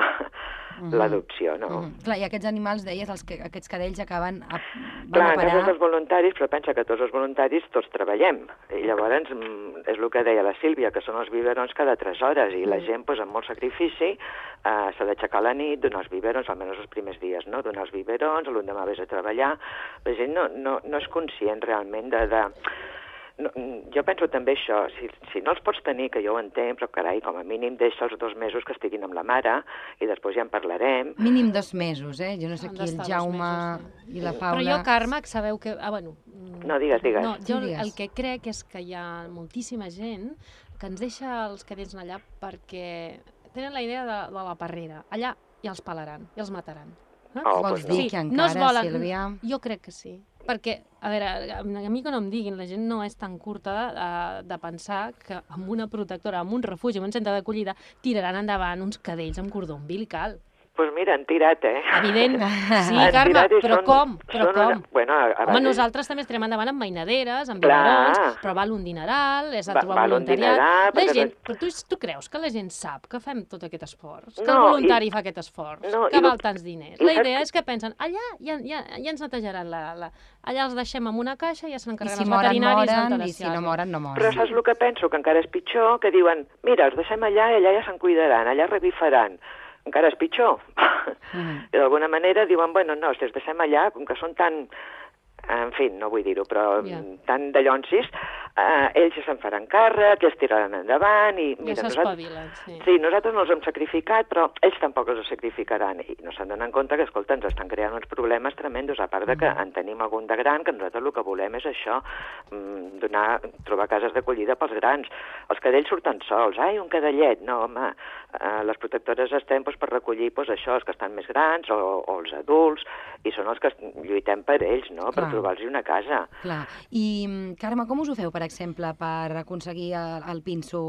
Mhm. l'adopció, no? Mm. Clar, i aquests animals, deies, els que, aquests cadells acaben a, van Clar, a parar... casos dels voluntaris, però pensa que tots els voluntaris tots treballem. I llavors mm, és el que deia la Sílvia, que són els biberons cada 3 hores i la gent doncs, amb molt sacrifici eh, s'ha d'aixecar a la nit, donar els biberons, almenys els primers dies, no? donar els biberons, l'endemà vés a treballar. La gent no, no, no és conscient realment de... de no, mm, jo penso també això, si, si no els pots tenir, que jo ho entenc, però carai, com a mínim deixa els dos mesos que estiguin amb la mare i després ja en parlarem. Mínim dos mesos, eh? Jo no sé Han aquí el Jaume mesos, i la Però Paula... jo, Carme, que sabeu que... Ah, bueno... mm, No, digues, digues. No, Sí, jo digues. el que crec és que hi ha moltíssima gent que ens deixa els cadets allà perquè tenen la idea de, de la parrera. Allà ja els pelaran, ja els mataran. Eh? Oh, Vols pues dir no. que no es encara, volen- Sílvia... Jo crec que sí. Perquè, a veure, a mi que no em diguin, la gent no és tan curta de, de pensar que amb una protectora, amb un refugi, amb un centre d'acollida, tiraran endavant uns cadells amb cordó umbilical. Doncs pues mira, han tirat, eh? Evident. Sí, Han Carme, tirat i però són- com? Però són com? Una... Bueno, a, a Home, nosaltres també estarem endavant amb mainaderes, amb Clar. biberons, però val un dineral, és a Va- trobar val un voluntariat. dineral, la gent, no- però tu, tu creus que la gent sap que fem tot aquest esforç? Que No, el voluntari i- fa aquest esforç? no, que i val lo- tants diners? i La idea que- és que pensen, allà ja, ja, ja ens netejaran la, la... Allà els deixem en una caixa i ja se I n'encarreguen si els moren, veterinaris moren, i si no moren, no Però moren. saps el que penso? Que encara és pitjor, que diuen, mira, els deixem allà i allà ja se'n cuidaran, allà revifaran. Encara és pitjor. Mhm. I d'alguna manera diuen, bueno, no, si els deixem allà, com que són tan, en fi, no vull dir-ho, però yeah. tan de llonsis, eh, ells ja se'n faran càrrec, ells tiraran endavant i... Ja Mira, nosaltres, s'espavilen, sí. Sí, nosaltres no els hem sacrificat, però ells tampoc els sacrificaran. I no se'n donen compte que, escolta, ens estan creant uns problemes tremendos, a part de que en tenim algun de gran, que nosaltres el que volem és això, mm, donar, trobar cases d'acollida pels grans. Els cadells surten sols, ai, un cadellet, no, home, eh, les protectores estem doncs, per recollir doncs, això, els que estan més grans o, o els adults, i són els que lluitem per ells, no?, per Clar. trobar-los una casa. Clar. I, mm, Carme, com us ho feu, per exemple, per aconseguir el, el pinso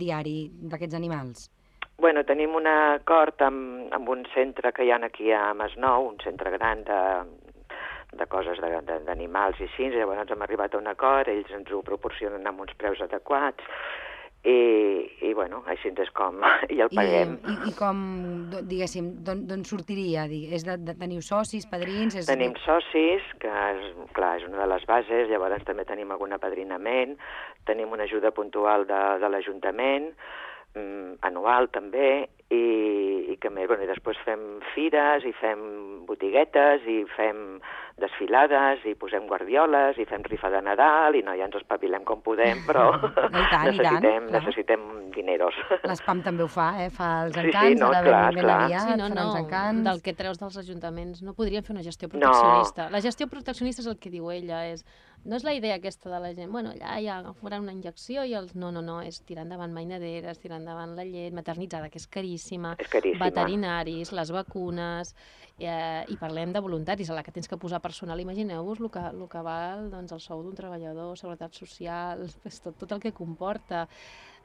diari d'aquests animals? Bueno, tenim un acord amb, amb un centre que hi ha aquí a Masnou, un centre gran de, de coses d'animals i així, llavors hem arribat a un acord, ells ens ho proporcionen amb uns preus adequats, i, i bueno, així és com, i el paguem. I, i, i com, diguéssim, d'on sortiria? És de, de, teniu socis, padrins? És... Tenim socis, que és, clar, és una de les bases, llavors també tenim algun apadrinament, tenim una ajuda puntual de, de l'Ajuntament, anual també, i, i que més, bueno, i després fem fires, i fem botiguetes, i fem desfilades, i posem guardioles, i fem rifa de Nadal, i no, ja ens espavilem com podem, però I tant, i tant, necessitem, necessitem dineros. L'espam també ho fa, eh? Fa els Sí, sí, encants, no, ara clar, ben, ben clar. aviat, Sí, no, no, els encants... del que treus dels ajuntaments. No podrien fer una gestió No. proteccionista. La gestió proteccionista és el que diu ella, és... No és la idea aquesta de la gent, bueno, allà ja faran una injecció i els... No, no, no, és tirar endavant mainaderes, tirar endavant la llet maternitzada, que és caríssima, És caríssima. veterinaris, les vacunes, eh, i parlem de voluntaris, a la que tens que posar personal. Imagineu-vos el que, el que val doncs, el sou d'un treballador, seguretat social, és tot, tot el que comporta.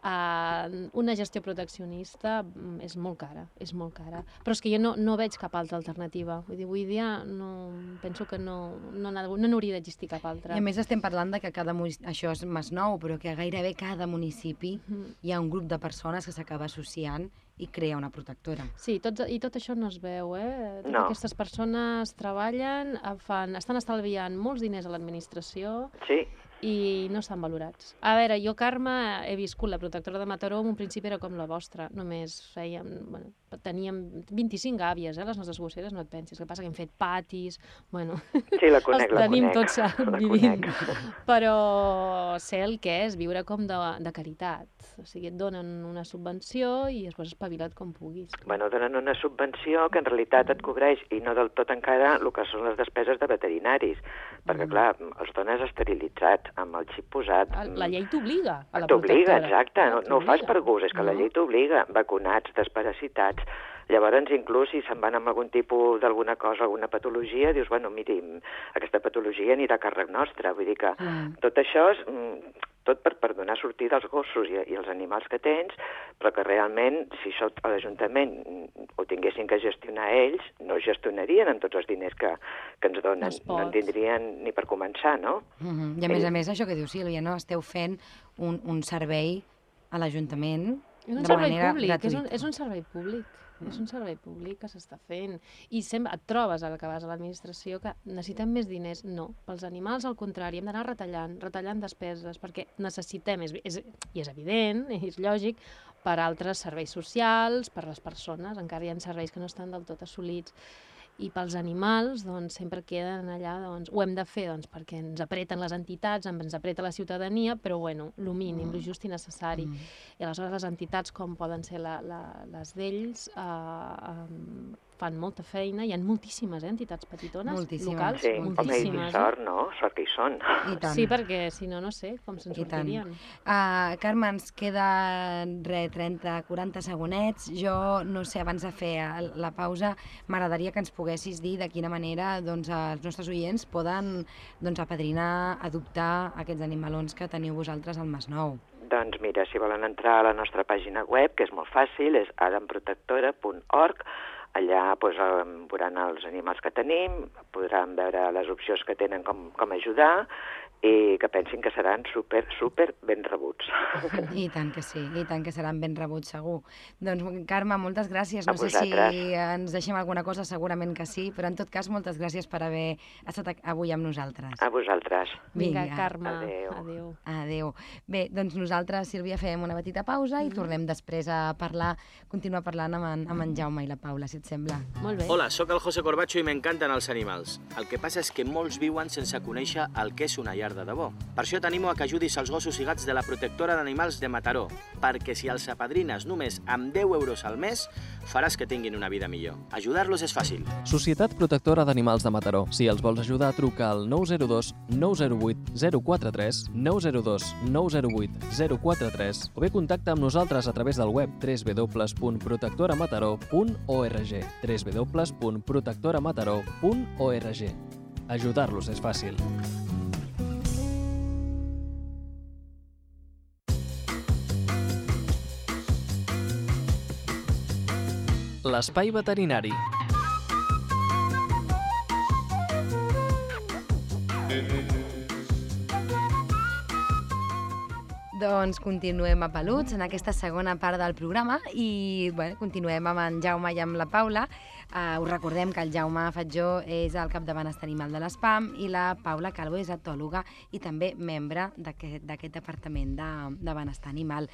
Una gestió proteccionista mm, és molt cara, és molt cara. Però és que jo no, no veig cap altra alternativa. Vull dir, avui dia no, penso que no, no, n'ha- no n'hauria d'existir cap altra. I a més estem parlant de que cada això és Masnou, però que gairebé cada municipi Mhm. hi ha un grup de persones que s'acaba associant i crea una protectora. Sí, tots, i tot això no es veu, eh? Totes No. aquestes persones treballen, eh, fan, estan estalviant molts diners a l'administració Sí, i no estan valorats. A veure, jo, Carme, he viscut la protectora de Mataró, en un principi era com la vostra, només fèiem, bueno, teníem 25 àvies, eh, les nostres gosseres, no et pensis, que passa que hem fet patis, bueno, Sí, la conec, els la tenim conec. tots a- la vivint. conec. Però sé el que és viure com de, de caritat. O sigui, et donen una subvenció i després espavila't com puguis. Bueno, donen una subvenció que en realitat et cobreix, i no del tot encara, el que són les despeses de veterinaris. Perquè, clar, els dones esterilitzats, amb el xip posat. La llei t'obliga a la T'obliga, exacte. No, no ho fas per gust, és que la No. llei t'obliga. Vacunats, desparasitats. Llavors, inclús si se'n van amb algun tipus d'alguna cosa, alguna patologia, dius, bueno, miri, aquesta patologia anirà a càrrec nostre. Vull dir que Mm. tot això és mm, tot per, per donar sortida als gossos i, i als animals que tens, però que realment, si això a l'Ajuntament mm, ho tinguessin que gestionar ells, no gestionarien amb tots els diners que, que ens donen. No es no en tindrien ni per començar, no? Mhm. I a més a més, això que diu Sílvia, no? Esteu fent un, un servei a l'Ajuntament És un de servei manera públic, és un, gratuïta. és un servei públic. És un servei públic que s'està fent. I sempre et trobes al que vas a l'administració que necessitem més diners. No, pels animals al contrari, hem d'anar retallant, retallant despeses, perquè necessitem, és, és, i és evident, és lògic, per altres serveis socials, per les persones, encara hi ha serveis que no estan del tot assolits. I pels animals, doncs, sempre queden allà, doncs, ho hem de fer, doncs, perquè ens apreten les entitats, ens apreta la ciutadania, però, bueno, lo mínim, lo just i necessari. Mm. I aleshores les entitats, com poden ser la, la, les d'ells, eh, eh, fan molta feina. Hi ha moltíssimes eh, entitats petitones, Moltíssimes. locals, Sí, home, i moltíssimes. sort, no? Sort que hi són. I tant. Sí, perquè si no, no sé com se'n sortirien. Uh, Carme, ens queda re, 30, 40 segonets. Jo, no sé, abans de fer la pausa, m'agradaria que ens poguessis dir de quina manera doncs, els nostres oients poden doncs, apadrinar, adoptar aquests animalons que teniu vosaltres al Masnou. Doncs mira, si volen entrar a la nostra pàgina web, que és molt fàcil, és adamprotectora.org, allà eh, veuran els animals que tenim, podran veure les opcions que tenen com, com ajudar i que pensin que seran super, super ben rebuts. I tant que sí, i tant que seran ben rebuts segur. Doncs, Carme, moltes gràcies. No sé si ens deixem alguna cosa, segurament que sí, però en tot cas, moltes gràcies per haver estat avui amb nosaltres. A vosaltres. Vinga, Vinga, Carme. adéu. Adéu. Adéu. Bé, doncs nosaltres, Sílvia, fem una petita pausa Mm. i tornem després a parlar, continuar parlant amb en, amb en Jaume i la Paula, si et sembla. Molt bé. Hola, sóc el José Corbacho i m'encanten els animals. El que passa és que molts viuen sense conèixer el que és una llar de debò. Per això t'animo a que ajudis els gossos i gats de la protectora d'animals de Mataró, perquè si els apadrines només amb 10 euros al mes, faràs que tinguin una vida millor. Ajudar-los és fàcil. Societat Protectora d'Animals de Mataró. Si els vols ajudar, truca al 902 908 043 902 908 043 o bé contacta amb nosaltres a través del web www.protectoramataró.org www.protectoramataró.org Ajudar-los és fàcil. L'espai veterinari. Doncs continuem a Peluts en aquesta segona part del programa i bueno, continuem amb en Jaume i amb la Paula. Uh, us recordem que el Jaume Fatjó és el cap de benestar animal de l'ESPAM i la Paula Calvo és etòloga i també membre d'aquest departament de, de benestar animal.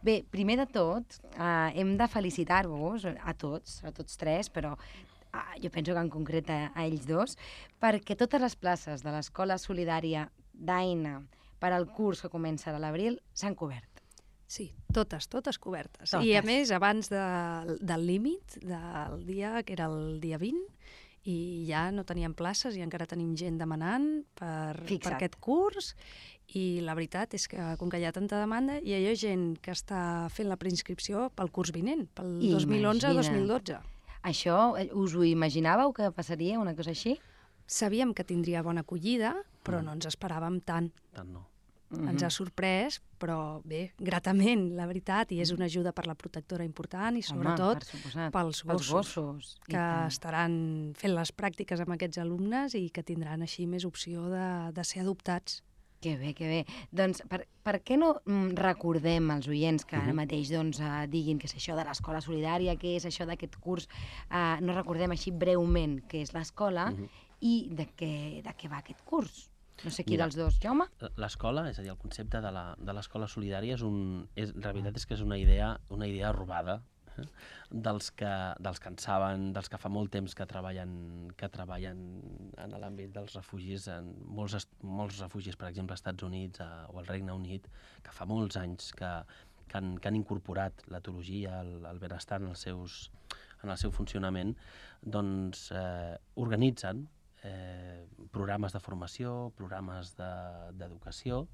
Bé, primer de tot, uh, hem de felicitar-vos a tots, a tots tres, però uh, jo penso que en concret a, a ells dos, perquè totes les places de l'Escola Solidària d'Aina per al curs que comença a l'abril s'han cobert. Sí, totes, totes cobertes. Totes. I a més, abans de, del límit, del dia, que era el dia 20, i ja no teníem places i encara tenim gent demanant per, per Fixa't. aquest curs i la veritat és que com que hi ha tanta demanda hi ha gent que està fent la preinscripció pel curs vinent, pel Imagina't. 2011-2012. Això, eh, us ho imaginàveu que passaria una cosa així? Sabíem que tindria bona acollida, però no ens esperàvem tant. Tant no. Mm -hmm. Ens ha sorprès, però bé, gratament, la veritat, i és una ajuda per la protectora important i sobretot suposat. pels pels gossos, gossos. i que tant. estaran fent les pràctiques amb aquests alumnes i que tindran així més opció de, de ser adoptats. Que bé, que bé. Doncs per, per què no mm, recordem als oients que ara mateix doncs, uh, diguin què és això de l'escola solidària, què és això d'aquest curs, uh, no recordem així breument què és l'escola Mhm. i de què, de què va aquest curs? No sé qui Mira. dels dos. Jaume? L'escola, és a dir, el concepte de la- de l'escola solidària és un... És, la veritat és que és una idea, una idea robada eh? dels, que, dels que en saben, dels que fa molt temps que treballen, que treballen en l'àmbit dels refugis, en molts, molts refugis, per exemple, als Estats Units a, o al Regne Unit, que fa molts anys que, que, han, que han incorporat l'etologia, el, el benestar en els seus, en el seu funcionament, doncs eh, organitzen eh, programes de formació, programes de- d'educació,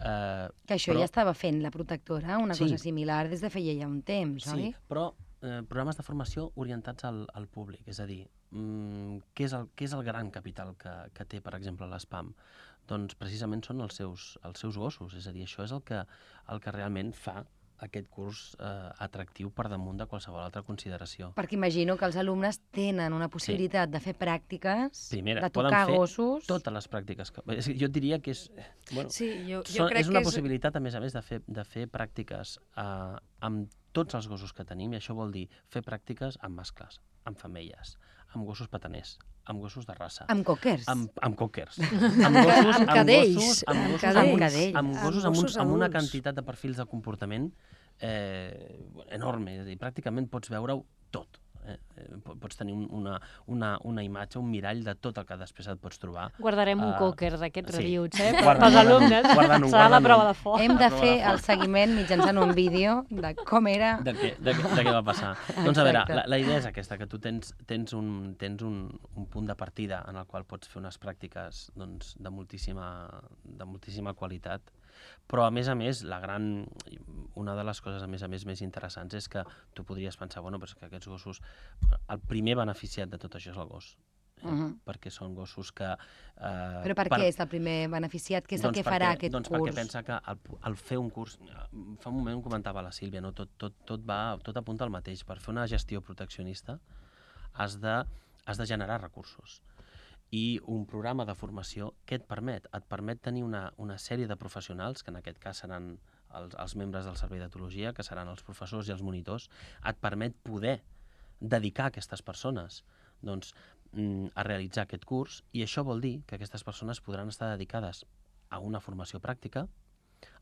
eh, Que això Però- ja estava fent la protectora, una Sí. cosa similar des de feia ja un temps, sí, oi? però eh, programes de formació orientats al, al públic, és a dir, mm, què, és el, què és el gran capital que, que té, per exemple, l'espam? Doncs precisament són els seus, els seus gossos, és a dir, això és el que, el que realment fa aquest curs eh, atractiu per damunt de qualsevol altra consideració. Perquè imagino que els alumnes tenen una possibilitat de fer pràctiques, Primera, de poden tocar fer gossos... Totes les pràctiques. Que, jo diria que és... Bueno, Sí, jo, jo Són, crec és una que és... possibilitat, a més a més, de fer, de fer pràctiques eh, amb tots els gossos que tenim, i això vol dir fer pràctiques amb mascles, amb femelles, amb gossos pataners, amb gossos de raça, Amb coquers. amb, amb cockers, amb gossos, Amb cadells, gossos, amb amb gossos, amb, cadells. amb Amb gossos amb, un, gossos amb una quantitat de perfils de comportament eh, enorme, és a dir, pràcticament pots veure-ho tot. Eh? Eh, po- Pots tenir un, una, una, una imatge, un mirall de tot el que després et pots trobar. Guardarem un Ah, cocker d'aquests sí. reviuts, eh? Per, Guarda- pels alumnes. Serà la prova de foc. Hem de fer de el seguiment mitjançant un vídeo de com era... de què, de, què- de què va passar. doncs a veure, Exacte. la, la idea és aquesta, que tu tens, tens, un, tens un, un punt de partida en el qual pots fer unes pràctiques doncs, de, moltíssima, de moltíssima qualitat, però a més a més, la gran, una de les coses a més a més més interessants és que tu podries pensar, bueno, però és que aquests gossos, el primer beneficiat de tot això és el gos. Eh? Mhm. perquè són gossos que... Eh, Però per, què és el primer beneficiat? Què és el que farà perquè, aquest doncs curs? perquè pensa que al, al fer un curs... Fa un moment ho comentava la Sílvia, no? tot, tot, tot, va, tot apunta al mateix. Per fer una gestió proteccionista has de, has de generar recursos i un programa de formació que et permet? Et permet tenir una, una sèrie de professionals, que en aquest cas seran els, els membres del servei d'etologia, que seran els professors i els monitors, et permet poder dedicar aquestes persones doncs, mm, a realitzar aquest curs i això vol dir que aquestes persones podran estar dedicades a una formació pràctica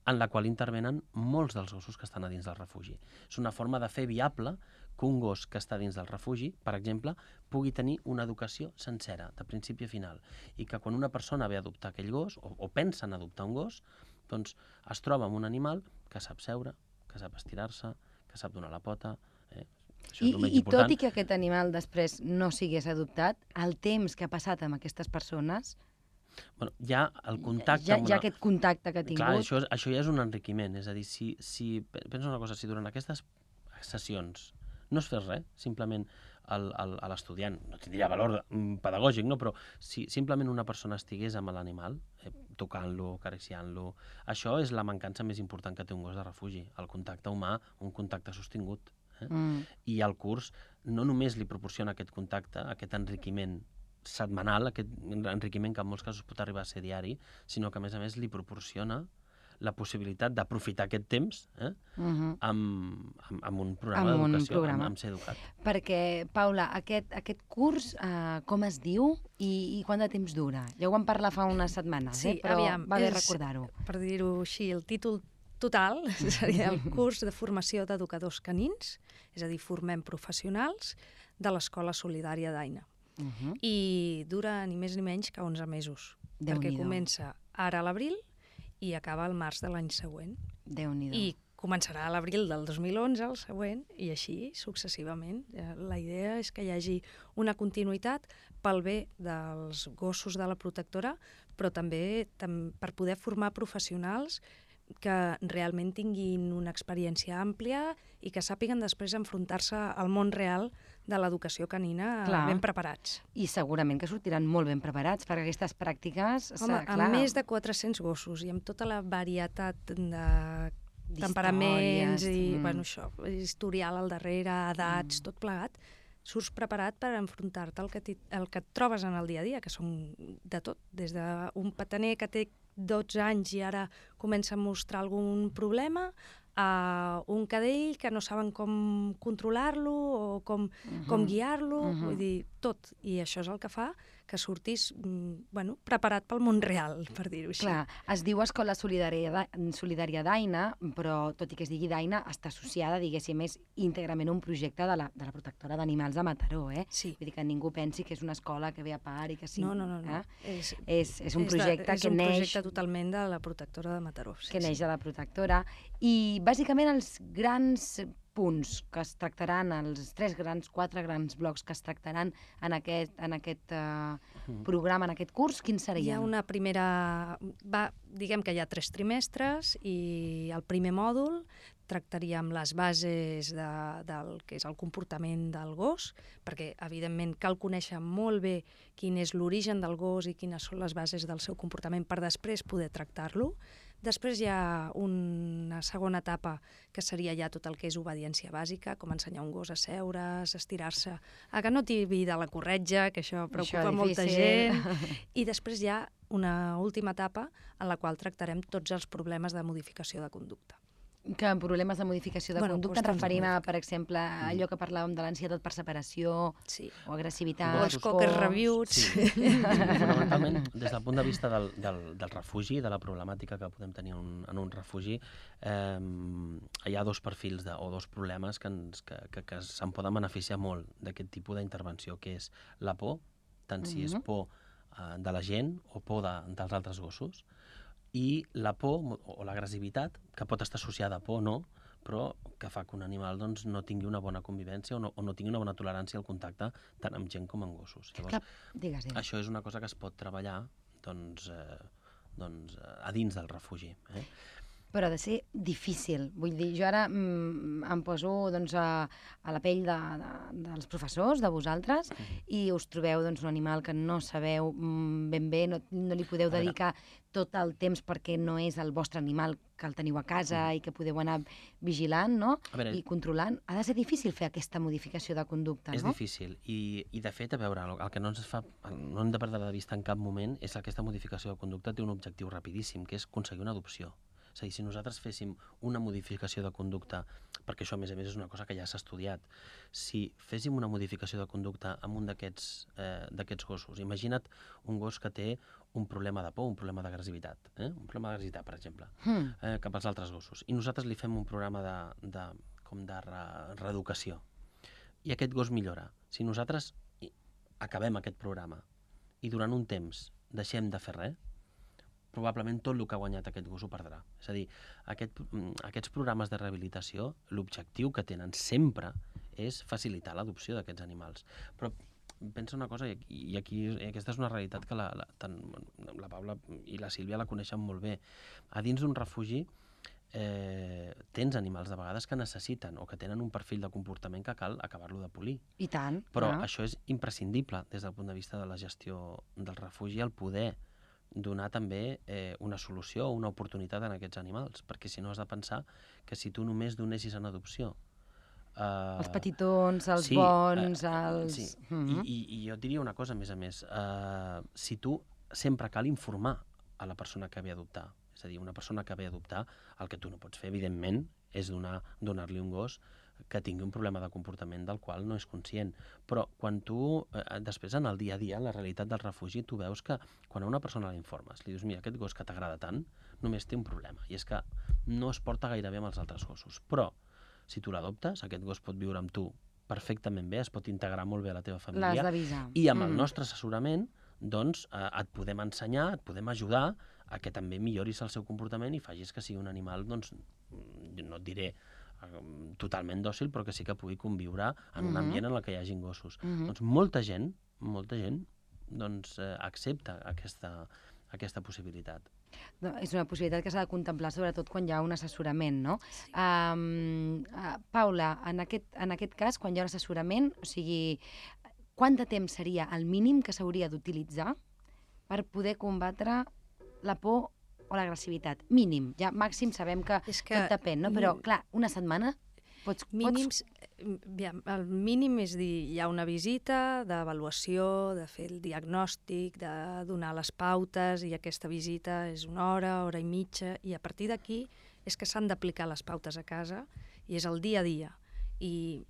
en la qual intervenen molts dels gossos que estan a dins del refugi. És una forma de fer viable que un gos que està dins del refugi, per exemple, pugui tenir una educació sencera, de principi a final, i que quan una persona ve a adoptar aquell gos, o, o pensa en adoptar un gos, doncs es troba amb un animal que sap seure, que sap estirar-se, que sap donar la pota... Eh? Això I, I important. tot i que aquest animal després no sigués adoptat, el temps que ha passat amb aquestes persones, Bueno, ja el contacte ja, ja una... aquest contacte que ha tingut... Clar, això, això ja és un enriquiment. És a dir, si, si, pe- pensa una cosa, si durant aquestes sessions no es fes res, simplement l'estudiant, no tindria valor mm, pedagògic, no? però si simplement una persona estigués amb l'animal, eh, tocant-lo, acariciant-lo, això és la mancança més important que té un gos de refugi, el contacte humà, un contacte sostingut. Eh? Mm. I el curs no només li proporciona aquest contacte, aquest enriquiment setmanal, aquest enriquiment que en molts casos pot arribar a ser diari, sinó que a més a més li proporciona la possibilitat d'aprofitar aquest temps eh, Mhm. amb, amb, amb un programa Amb un d'educació, programa. amb, amb ser educat. Perquè, Paula, aquest, aquest curs, eh, com es diu i, i quant de temps dura? Ja ho vam parlar fa unes setmanes, Sí, eh? però aviam, va bé recordar-ho. per dir-ho així, el títol total seria el curs de formació d'educadors canins, és a dir, formem professionals de l'Escola Solidària d'Aina. Uh -huh. I dura ni més ni menys que 11 mesos, perquè Déu-n'hi-do. comença ara a l'abril i acaba al març de l'any següent. Déu-n'hi-do. I començarà a l'abril del 2011, el següent, i així successivament. Eh, La idea és que hi hagi una continuïtat pel bé dels gossos de la protectora, però també tam per poder formar professionals que realment tinguin una experiència àmplia i que sàpiguen després enfrontar-se al món real de l'educació canina Clar. ben preparats. I segurament que sortiran molt ben preparats, perquè aquestes pràctiques... Home, s'ha- amb més de 400 gossos i amb tota la varietat de temperaments i, mm. bueno, això, historial al darrere, edats, tot plegat, surts preparat per enfrontar-te al que, al que et trobes en el dia a dia, que són de tot, des d'un pataner que té 12 anys i ara comença a mostrar algun problema, a un cadell que no saben com controlar-lo o com, com guiar-lo, Mhm. vull dir, tot. I això és el que fa que sortís mm, bueno, preparat pel món real, per dir-ho així. Clar, es diu Escola Solidària Solidària d'Aina, però tot i que es digui d'Aina, està associada, diguéssim, és íntegrament un projecte de la, de la protectora d'animals de Mataró, eh? Sí. Vull dir que ningú pensi que és una escola que ve a part i que sí. No, no, no. no. Eh? És, És, és un és projecte de, és que un neix projecte totalment de la protectora de Mataró. Sí, que neix sí. de la protectora i bàsicament els grans punts que es tractaran, els tres grans, quatre grans blocs que es tractaran en aquest, en aquest uh, programa, en aquest curs, quins Hi serien? ha una primera... Va, diguem que hi ha tres trimestres i el primer mòdul tractaríem les bases de, del que és el comportament del gos, perquè, evidentment, cal conèixer molt bé quin és l'origen del gos i quines són les bases del seu comportament per després poder tractar-lo. Després hi ha una segona etapa que seria ja tot el que és obediència bàsica, com ensenyar un gos a seure's, estirar-se, a que no tiri de la corretja, que això preocupa molta difícil. gent. I després hi ha una última etapa en la qual tractarem tots els problemes de modificació de conducta. Que en problemes de modificació de Bueno, conducta ens de referim a, per exemple, a allò que parlàvem de l'ansietat per separació Sí. o agressivitat. O els coques reviuts. Sí. Fonamentalment, des del punt de vista del, del, del refugi, de la problemàtica que podem tenir en un, en un refugi, eh, hi ha dos perfils de, o dos problemes que, ens, que, que, que se'n poden beneficiar molt d'aquest tipus d'intervenció, que és la por, tant si és Mhm. por eh, de la gent o por de, dels altres gossos, i la por o l'agressivitat, que pot estar associada a por no, però que fa que un animal doncs, no tingui una bona convivència o no, o no tingui una bona tolerància al contacte tant amb gent com amb gossos. Llavors, Clar, digues, digues. això és una cosa que es pot treballar doncs, eh, doncs, eh, a dins del refugi. Eh? Però ha de ser difícil. Vull dir, jo ara mm, em poso doncs, a, a la pell de, de, dels professors, de vosaltres, i us trobeu doncs, un animal que no sabeu mm, ben bé, no, no li podeu dedicar tot el temps perquè no és el vostre animal que el teniu a casa i que podeu anar vigilant no? Veure, i controlant. Ha de ser difícil fer aquesta modificació de conducta, és no? difícil i, i de fet, a veure, el, el que no ens fa, no hem de perdre de vista en cap moment és que aquesta modificació de conducta té un objectiu rapidíssim, que és aconseguir una adopció. És a dir, si nosaltres féssim una modificació de conducta, perquè això a més a més és una cosa que ja s'ha estudiat, si féssim una modificació de conducta amb un d'aquests eh, gossos, imagina't un gos que té un problema de por, un problema d'agressivitat, eh? un problema d'agressivitat, per exemple, Hmm. eh, cap als altres gossos. I nosaltres li fem un programa de, de, com de re, reeducació. I aquest gos millora. Si nosaltres acabem aquest programa i durant un temps deixem de fer res, probablement tot el que ha guanyat aquest gos ho perdrà. És a dir, aquest, mm, aquests programes de rehabilitació, l'objectiu que tenen sempre és facilitar l'adopció d'aquests animals. Però pensa una cosa, i aquí, i aquesta és una realitat que la, la, tant la Paula i la Sílvia la coneixen molt bé. A dins d'un refugi eh, tens animals de vegades que necessiten o que tenen un perfil de comportament que cal acabar-lo de polir. I tant. Però clar. això és imprescindible des del punt de vista de la gestió del refugi, el poder donar també eh, una solució o una oportunitat en aquests animals, perquè si no has de pensar que si tu només donessis en adopció eh, Els petitons, els sí, bons, eh, els... Sí, Mhm. I, i, i jo et diria una cosa, a més a més. Uh, si tu sempre cal informar a la persona que ve a adoptar, és a dir, una persona que ve a adoptar, el que tu no pots fer, evidentment, és donar- donar-li un gos que tingui un problema de comportament del qual no és conscient. Però quan tu, eh, després en el dia a dia, en la realitat del refugi, tu veus que quan a una persona la informes, li dius, mira, aquest gos que t'agrada tant, només té un problema, i és que no es porta gaire bé amb els altres gossos. Però, si tu l'adoptes, aquest gos pot viure amb tu perfectament bé, es pot integrar molt bé a la teva L'has família, d'avisar. i amb el Mhm. nostre assessorament, doncs, eh, et podem ensenyar, et podem ajudar a que també milloris el seu comportament i facis que sigui un animal, doncs, mm, no et diré totalment dòcil, però que sí que pugui conviure en un Mhm. ambient en el que hi hagin gossos. Mhm. Doncs molta gent, molta gent, doncs, eh, accepta aquesta, aquesta possibilitat. No, és una possibilitat que s'ha de contemplar sobretot quan hi ha un assessorament, no? Sí. Um, uh, Paula, en aquest, en aquest cas, quan hi ha un assessorament, o sigui, quant de temps seria el mínim que s'hauria d'utilitzar per poder combatre la por o l'agressivitat? Mínim, ja màxim sabem que, És que tot depèn, no? Però, clar, una setmana pots... Mínims, ja, el mínim és dir, hi ha una visita d'avaluació, de fer el diagnòstic, de donar les pautes, i aquesta visita és una hora, hora i mitja, i a partir d'aquí és que s'han d'aplicar les pautes a casa, i és el dia a dia. I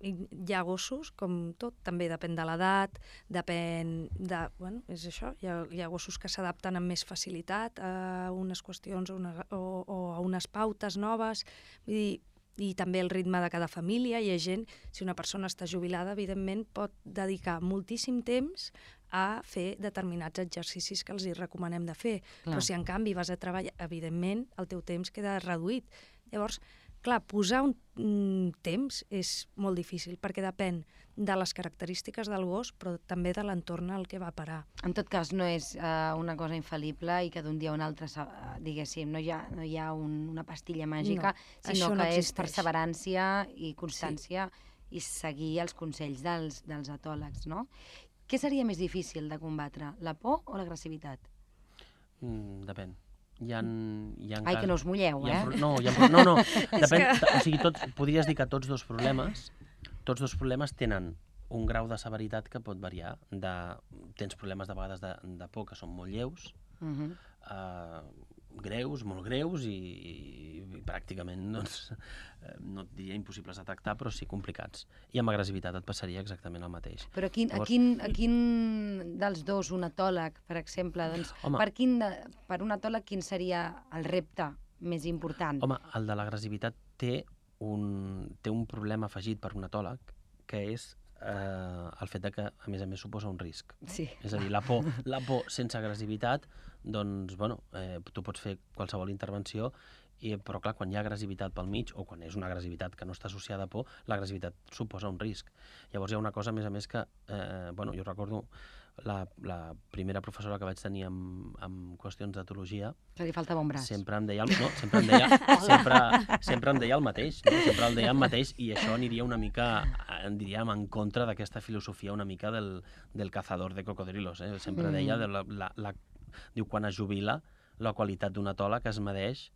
hi ha gossos, com tot, també depèn de l'edat, depèn de... Bueno, és això, hi ha, hi ha gossos que s'adapten amb més facilitat a unes qüestions una, o, o a unes pautes noves, vull dir, i també el ritme de cada família. Hi ha gent, si una persona està jubilada, evidentment pot dedicar moltíssim temps a fer determinats exercicis que els hi recomanem de fer. Clar. Però si en canvi vas a treballar, evidentment el teu temps queda reduït. Llavors, clar, posar un, un temps és molt difícil perquè depèn de les característiques del gos, però també de l'entorn al que va parar. En tot cas, no és uh, una cosa infal·lible i que d'un dia a un altre, uh, diguéssim, no hi ha, no hi ha un, una pastilla màgica, No, sinó això no que és existeix. perseverància i constància i seguir els consells dels, dels atòlegs, no? Què seria més difícil de combatre, la por o l'agressivitat? Mm, depèn. Hi ha, hi ha Ai, que no us mulleu, ha, eh? no, hi ha, no, no, depèn, que... o sigui, tots, podries dir que tots dos problemes, tots dos problemes tenen un grau de severitat que pot variar. De, tens problemes de vegades de, de por que són molt lleus, Uh -huh. eh, greus, molt greus i, i pràcticament doncs, eh, no et diria impossibles de tractar, però sí complicats. I amb agressivitat et passaria exactament el mateix. Però a quin, a, Llavors- quin, a quin dels dos, un atòleg, per exemple, doncs, Home. per, quin de, per un atòleg quin seria el repte més important? Home, el de l'agressivitat té un, té un problema afegit per un atòleg, que és eh, el fet de que, a més a més, suposa un risc. Sí. És a dir, la por, la por sense agressivitat, doncs, bueno, eh, tu pots fer qualsevol intervenció, i, però clar, quan hi ha agressivitat pel mig, o quan és una agressivitat que no està associada a por, l'agressivitat suposa un risc. Llavors hi ha una cosa, a més a més, que, eh, bueno, jo recordo la, la primera professora que vaig tenir amb, amb qüestions d'etologia, Que li faltava un braç. sempre em deia, el, no, sempre em deia, sempre, sempre em deia el mateix, no? sempre el deia el mateix i això aniria una mica, en diríem, en contra d'aquesta filosofia una mica del, del cazador de cocodrilos. Eh? Sempre Mm. deia, de la, la, la, diu, quan es jubila, la qualitat d'un atòleg es medeix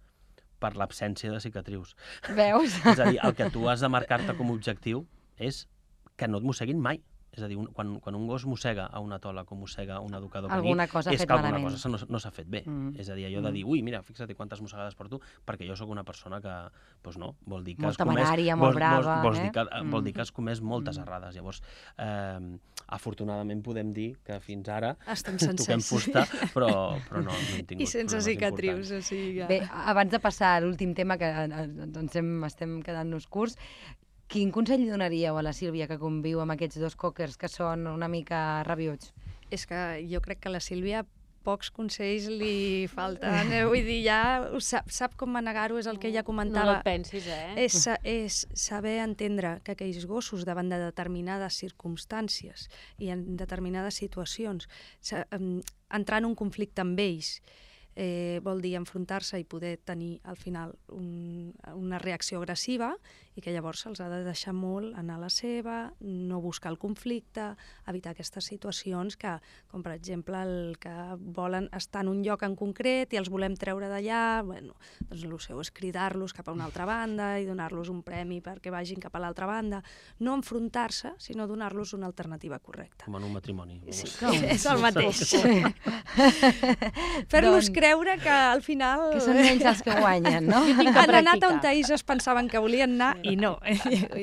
per l'absència de cicatrius. Veus? És a dir, el que tu has de marcar-te com a objectiu és que no et mosseguin mai. És a dir, un, quan, quan un gos mossega a un atòleg o mossega un educador caní, Alguna cosa ha és fet que alguna malament. cosa no, no s'ha fet bé. Mm. És a dir, allò de dir, ui, mira, fixa't quantes mossegades porto, perquè jo sóc una persona que, doncs no, vol dir que Molt has comès... temerària, molt brava, Vols, vols, eh? dir que, Mm. vol dir que has comès moltes errades. Llavors, eh, afortunadament podem dir que fins ara Estem toquem sencers. fusta, però, però no, no hem tingut I sense cicatrius, o sigui que... Bé, abans de passar a l'últim tema, que eh, doncs hem, estem quedant-nos curts, quin consell donaríeu a la Sílvia que conviu amb aquests dos cockers que són una mica rabiots? És que jo crec que la Sílvia pocs consells li falten. Eh? Vull dir, ja sap, sap com manegar-ho, és el que ella No comentava. et pensis, eh? és, és saber entendre que aquells gossos davant de determinades circumstàncies i en determinades situacions, entrar en un conflicte amb ells, eh, vol dir enfrontar-se i poder tenir al final un, una reacció agressiva i que llavors se'ls ha de deixar molt anar a la seva, no buscar el conflicte, evitar aquestes situacions que, com per exemple el que volen estar en un lloc en concret i els volem treure d'allà, bueno, doncs el seu és cridar-los cap a una altra banda i donar-los un premi perquè vagin cap a l'altra banda. No enfrontar-se, sinó donar-los una alternativa correcta. Com en un matrimoni. Sí, vamos. és el mateix. Fer-los Doncs- creure que al final... Que són menys els que guanyen, no? Han anat on ells es pensaven que volien anar i no.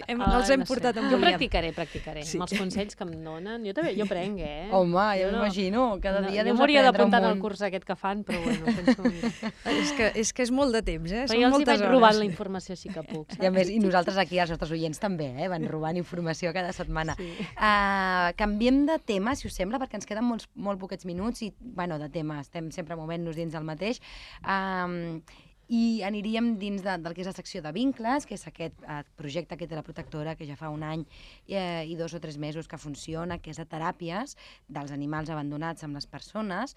Hem, Ai, els hem no sé. portat on Jo practicaré, practicaré. Sí. Amb els consells que em donen. Jo també, jo prenc, eh? Home, ja Jo no- m'imagino, cada dia no, deus Jo m'hauria aprendre un d'apuntar en el munt. curs aquest que fan, però bueno, penso... És que, és que és molt de temps, eh? Però Són jo els hi vaig hores. robant la informació així que puc, saps? I a més, i nosaltres aquí, els nostres oients també, eh? van robant informació cada setmana. Sí. Uh, canviem de tema, si us sembla, perquè ens queden molts, molt poquets minuts i, bueno, de tema, estem sempre movent-nos dins del mateix. Um, i aniríem dins de, del que és la secció de vincles, que és aquest eh, projecte que té la protectora, que ja fa un any eh, i dos o tres mesos que funciona, que és de teràpies dels animals abandonats amb les persones,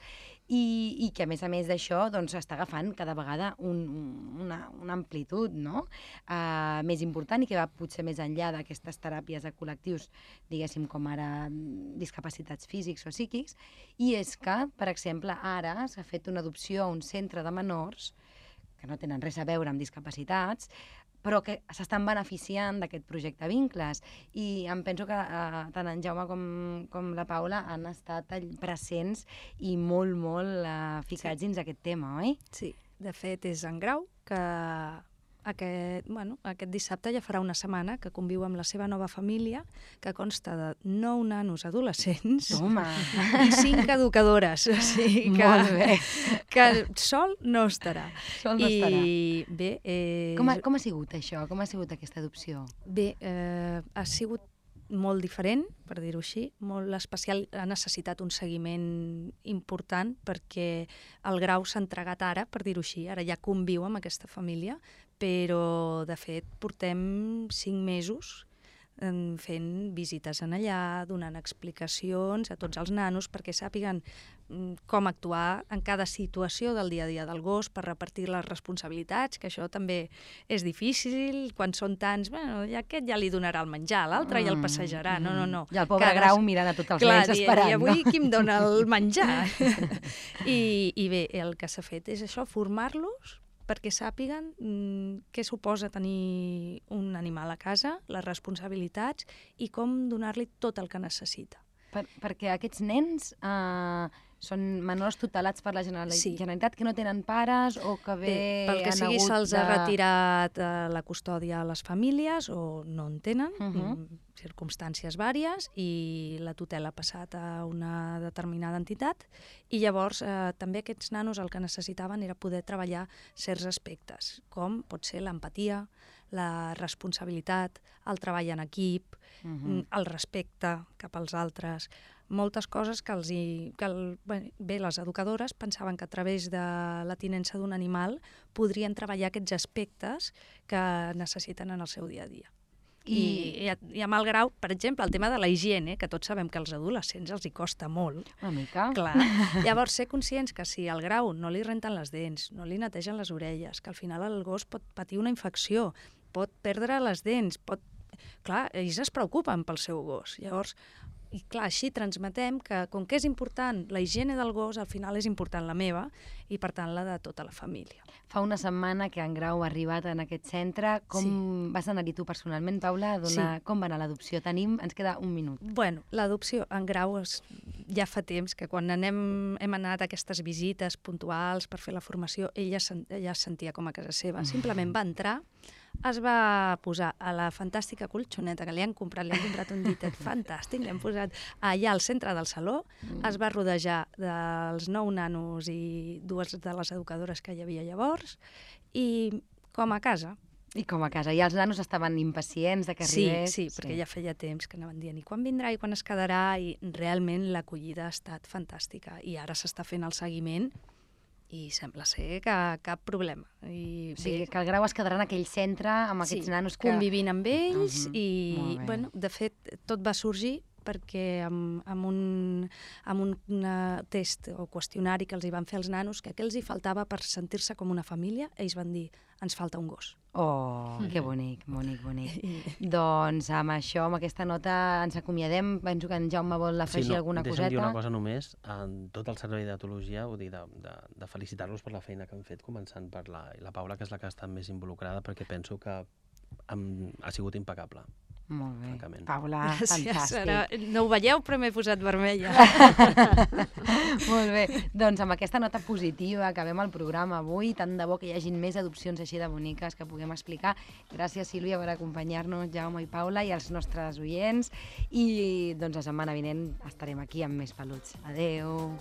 i, i que a més a més d'això doncs, està agafant cada vegada un, un- una, una amplitud no? uh, més important i que va potser més enllà d'aquestes teràpies de col·lectius, diguéssim, com ara mm, discapacitats físics o psíquics, i és que, per exemple, ara s'ha fet una adopció a un centre de menors que no tenen res a veure amb discapacitats, però que s'estan beneficiant d'aquest projecte Vincles. I em penso que eh, tant en Jaume com, com la Paula han estat presents i molt, molt eh, ficats sí. dins aquest tema, oi? Sí, de fet és en Grau que aquest, bueno, aquest dissabte ja farà una setmana que conviu amb la seva nova família, que consta de nou nanos adolescents Home, i cinc educadores. O sigui que, molt bé. que sol no estarà. Sol no estarà. I bé, eh, Com ha, com ha sigut això? Com ha sigut aquesta adopció? bé eh, ha sigut molt diferent, per dir-ho així, molt especial, ha necessitat un seguiment important perquè el grau s'ha entregat ara, per dir-ho així, ara ja conviu amb aquesta família, però de fet portem cinc mesos fent visites en allà, donant explicacions a tots els nanos perquè sàpiguen mm, com actuar en cada situació del dia a dia del gos per repartir les responsabilitats, que això també és difícil, quan són tants, bueno, ja aquest ja li donarà el menjar, l'altre ja el passejarà, no, no, no. I el pobre Cada- Grau mirant a tots els Clar, nens esperant, I avui no? qui em dona el menjar? I, I bé, el que s'ha fet és això, formar-los perquè sàpiguen mm, què suposa tenir un animal a casa, les responsabilitats i com donar-li tot el que necessita. Per, perquè aquests nens eh, són menors tutelats per la Generali Sí. Generalitat que no tenen pares o que bé, Bé, pel que sigui se'ls de... ha retirat eh, la custòdia a les famílies o no en tenen, Uh -huh. mm, circumstàncies vàries, i la tutela ha passat a una determinada entitat, i llavors eh, també aquests nanos el que necessitaven era poder treballar certs aspectes, com pot ser l'empatia, la responsabilitat, el treball en equip, Uh mm, -huh. el respecte cap als altres, moltes coses que els hi... Que el, bé, les educadores pensaven que a través de la tinença d'un animal podrien treballar aquests aspectes que necessiten en el seu dia a dia. I, I- i, i amb el grau, per exemple, el tema de la higiene, que tots sabem que als adolescents els hi costa molt, Una mica. Clar. Llavors, ser conscients que si al grau no li renten les dents, no li netegen les orelles, que al final el gos pot patir una infecció, pot perdre les dents, pot... Clar, ells es preocupen pel seu gos. Llavors, i clar, així transmetem que, com que és important la higiene del gos, al final és important la meva i, per tant, la de tota la família. Fa una setmana que en Grau ha arribat en aquest centre. Com Sí. vas anar-hi tu personalment, Paula? A donar... Sí. Com va anar l'adopció? Tenim... Ens queda un minut. Bueno, l'adopció en grau és, ja fa temps que quan anem, hem anat a aquestes visites puntuals per fer la formació, ell ja, sen, ja es sentia com a casa seva. Simplement va entrar, es va posar a la fantàstica colxoneta que li han comprat, li han comprat un llitet fantàstic, l'hem posat allà al centre del saló, es va rodejar dels nou nanos i dues de les educadores que hi havia llavors, i com a casa, I com a casa. I els nanos estaven impacients de que Sí, arribés. sí, perquè ja feia temps que anaven dient i quan vindrà? I quan es quedarà? I realment l'acollida ha estat fantàstica. I ara s'està fent el seguiment i sembla ser que cap problema. I O sigui, que el Grau es quedarà en aquell centre amb aquests nanos que... convivint amb ells Mhm, i, molt bé. bueno, de fet, tot va sorgir perquè amb, amb, un, amb un una test o qüestionari que els hi van fer els nanos, que què els hi faltava per sentir-se com una família, ells van dir, ens falta un gos. Oh, que bonic, bonic, bonic. doncs amb això, amb aquesta nota, ens acomiadem. Penso que en Jaume vol afegir alguna deixa'm coseta. dir una cosa només. En tot el servei d'etologia, vull dir, de, de, de felicitar-los per la feina que han fet, començant per la, la Paula, que és la que ha estat més involucrada, perquè penso que hem, ha sigut impecable. Molt bé. francament. Paula, fantàstic. Ara, no ho veieu, però m'he posat vermella. Molt bé, doncs amb aquesta nota positiva acabem el programa avui. Tant de bo que hi hagin més adopcions així de boniques que puguem explicar. Gràcies, Sílvia, per acompanyar-nos, Jaume i Paula, i als nostres oients. I doncs la setmana vinent estarem aquí amb més peluts. Adeu.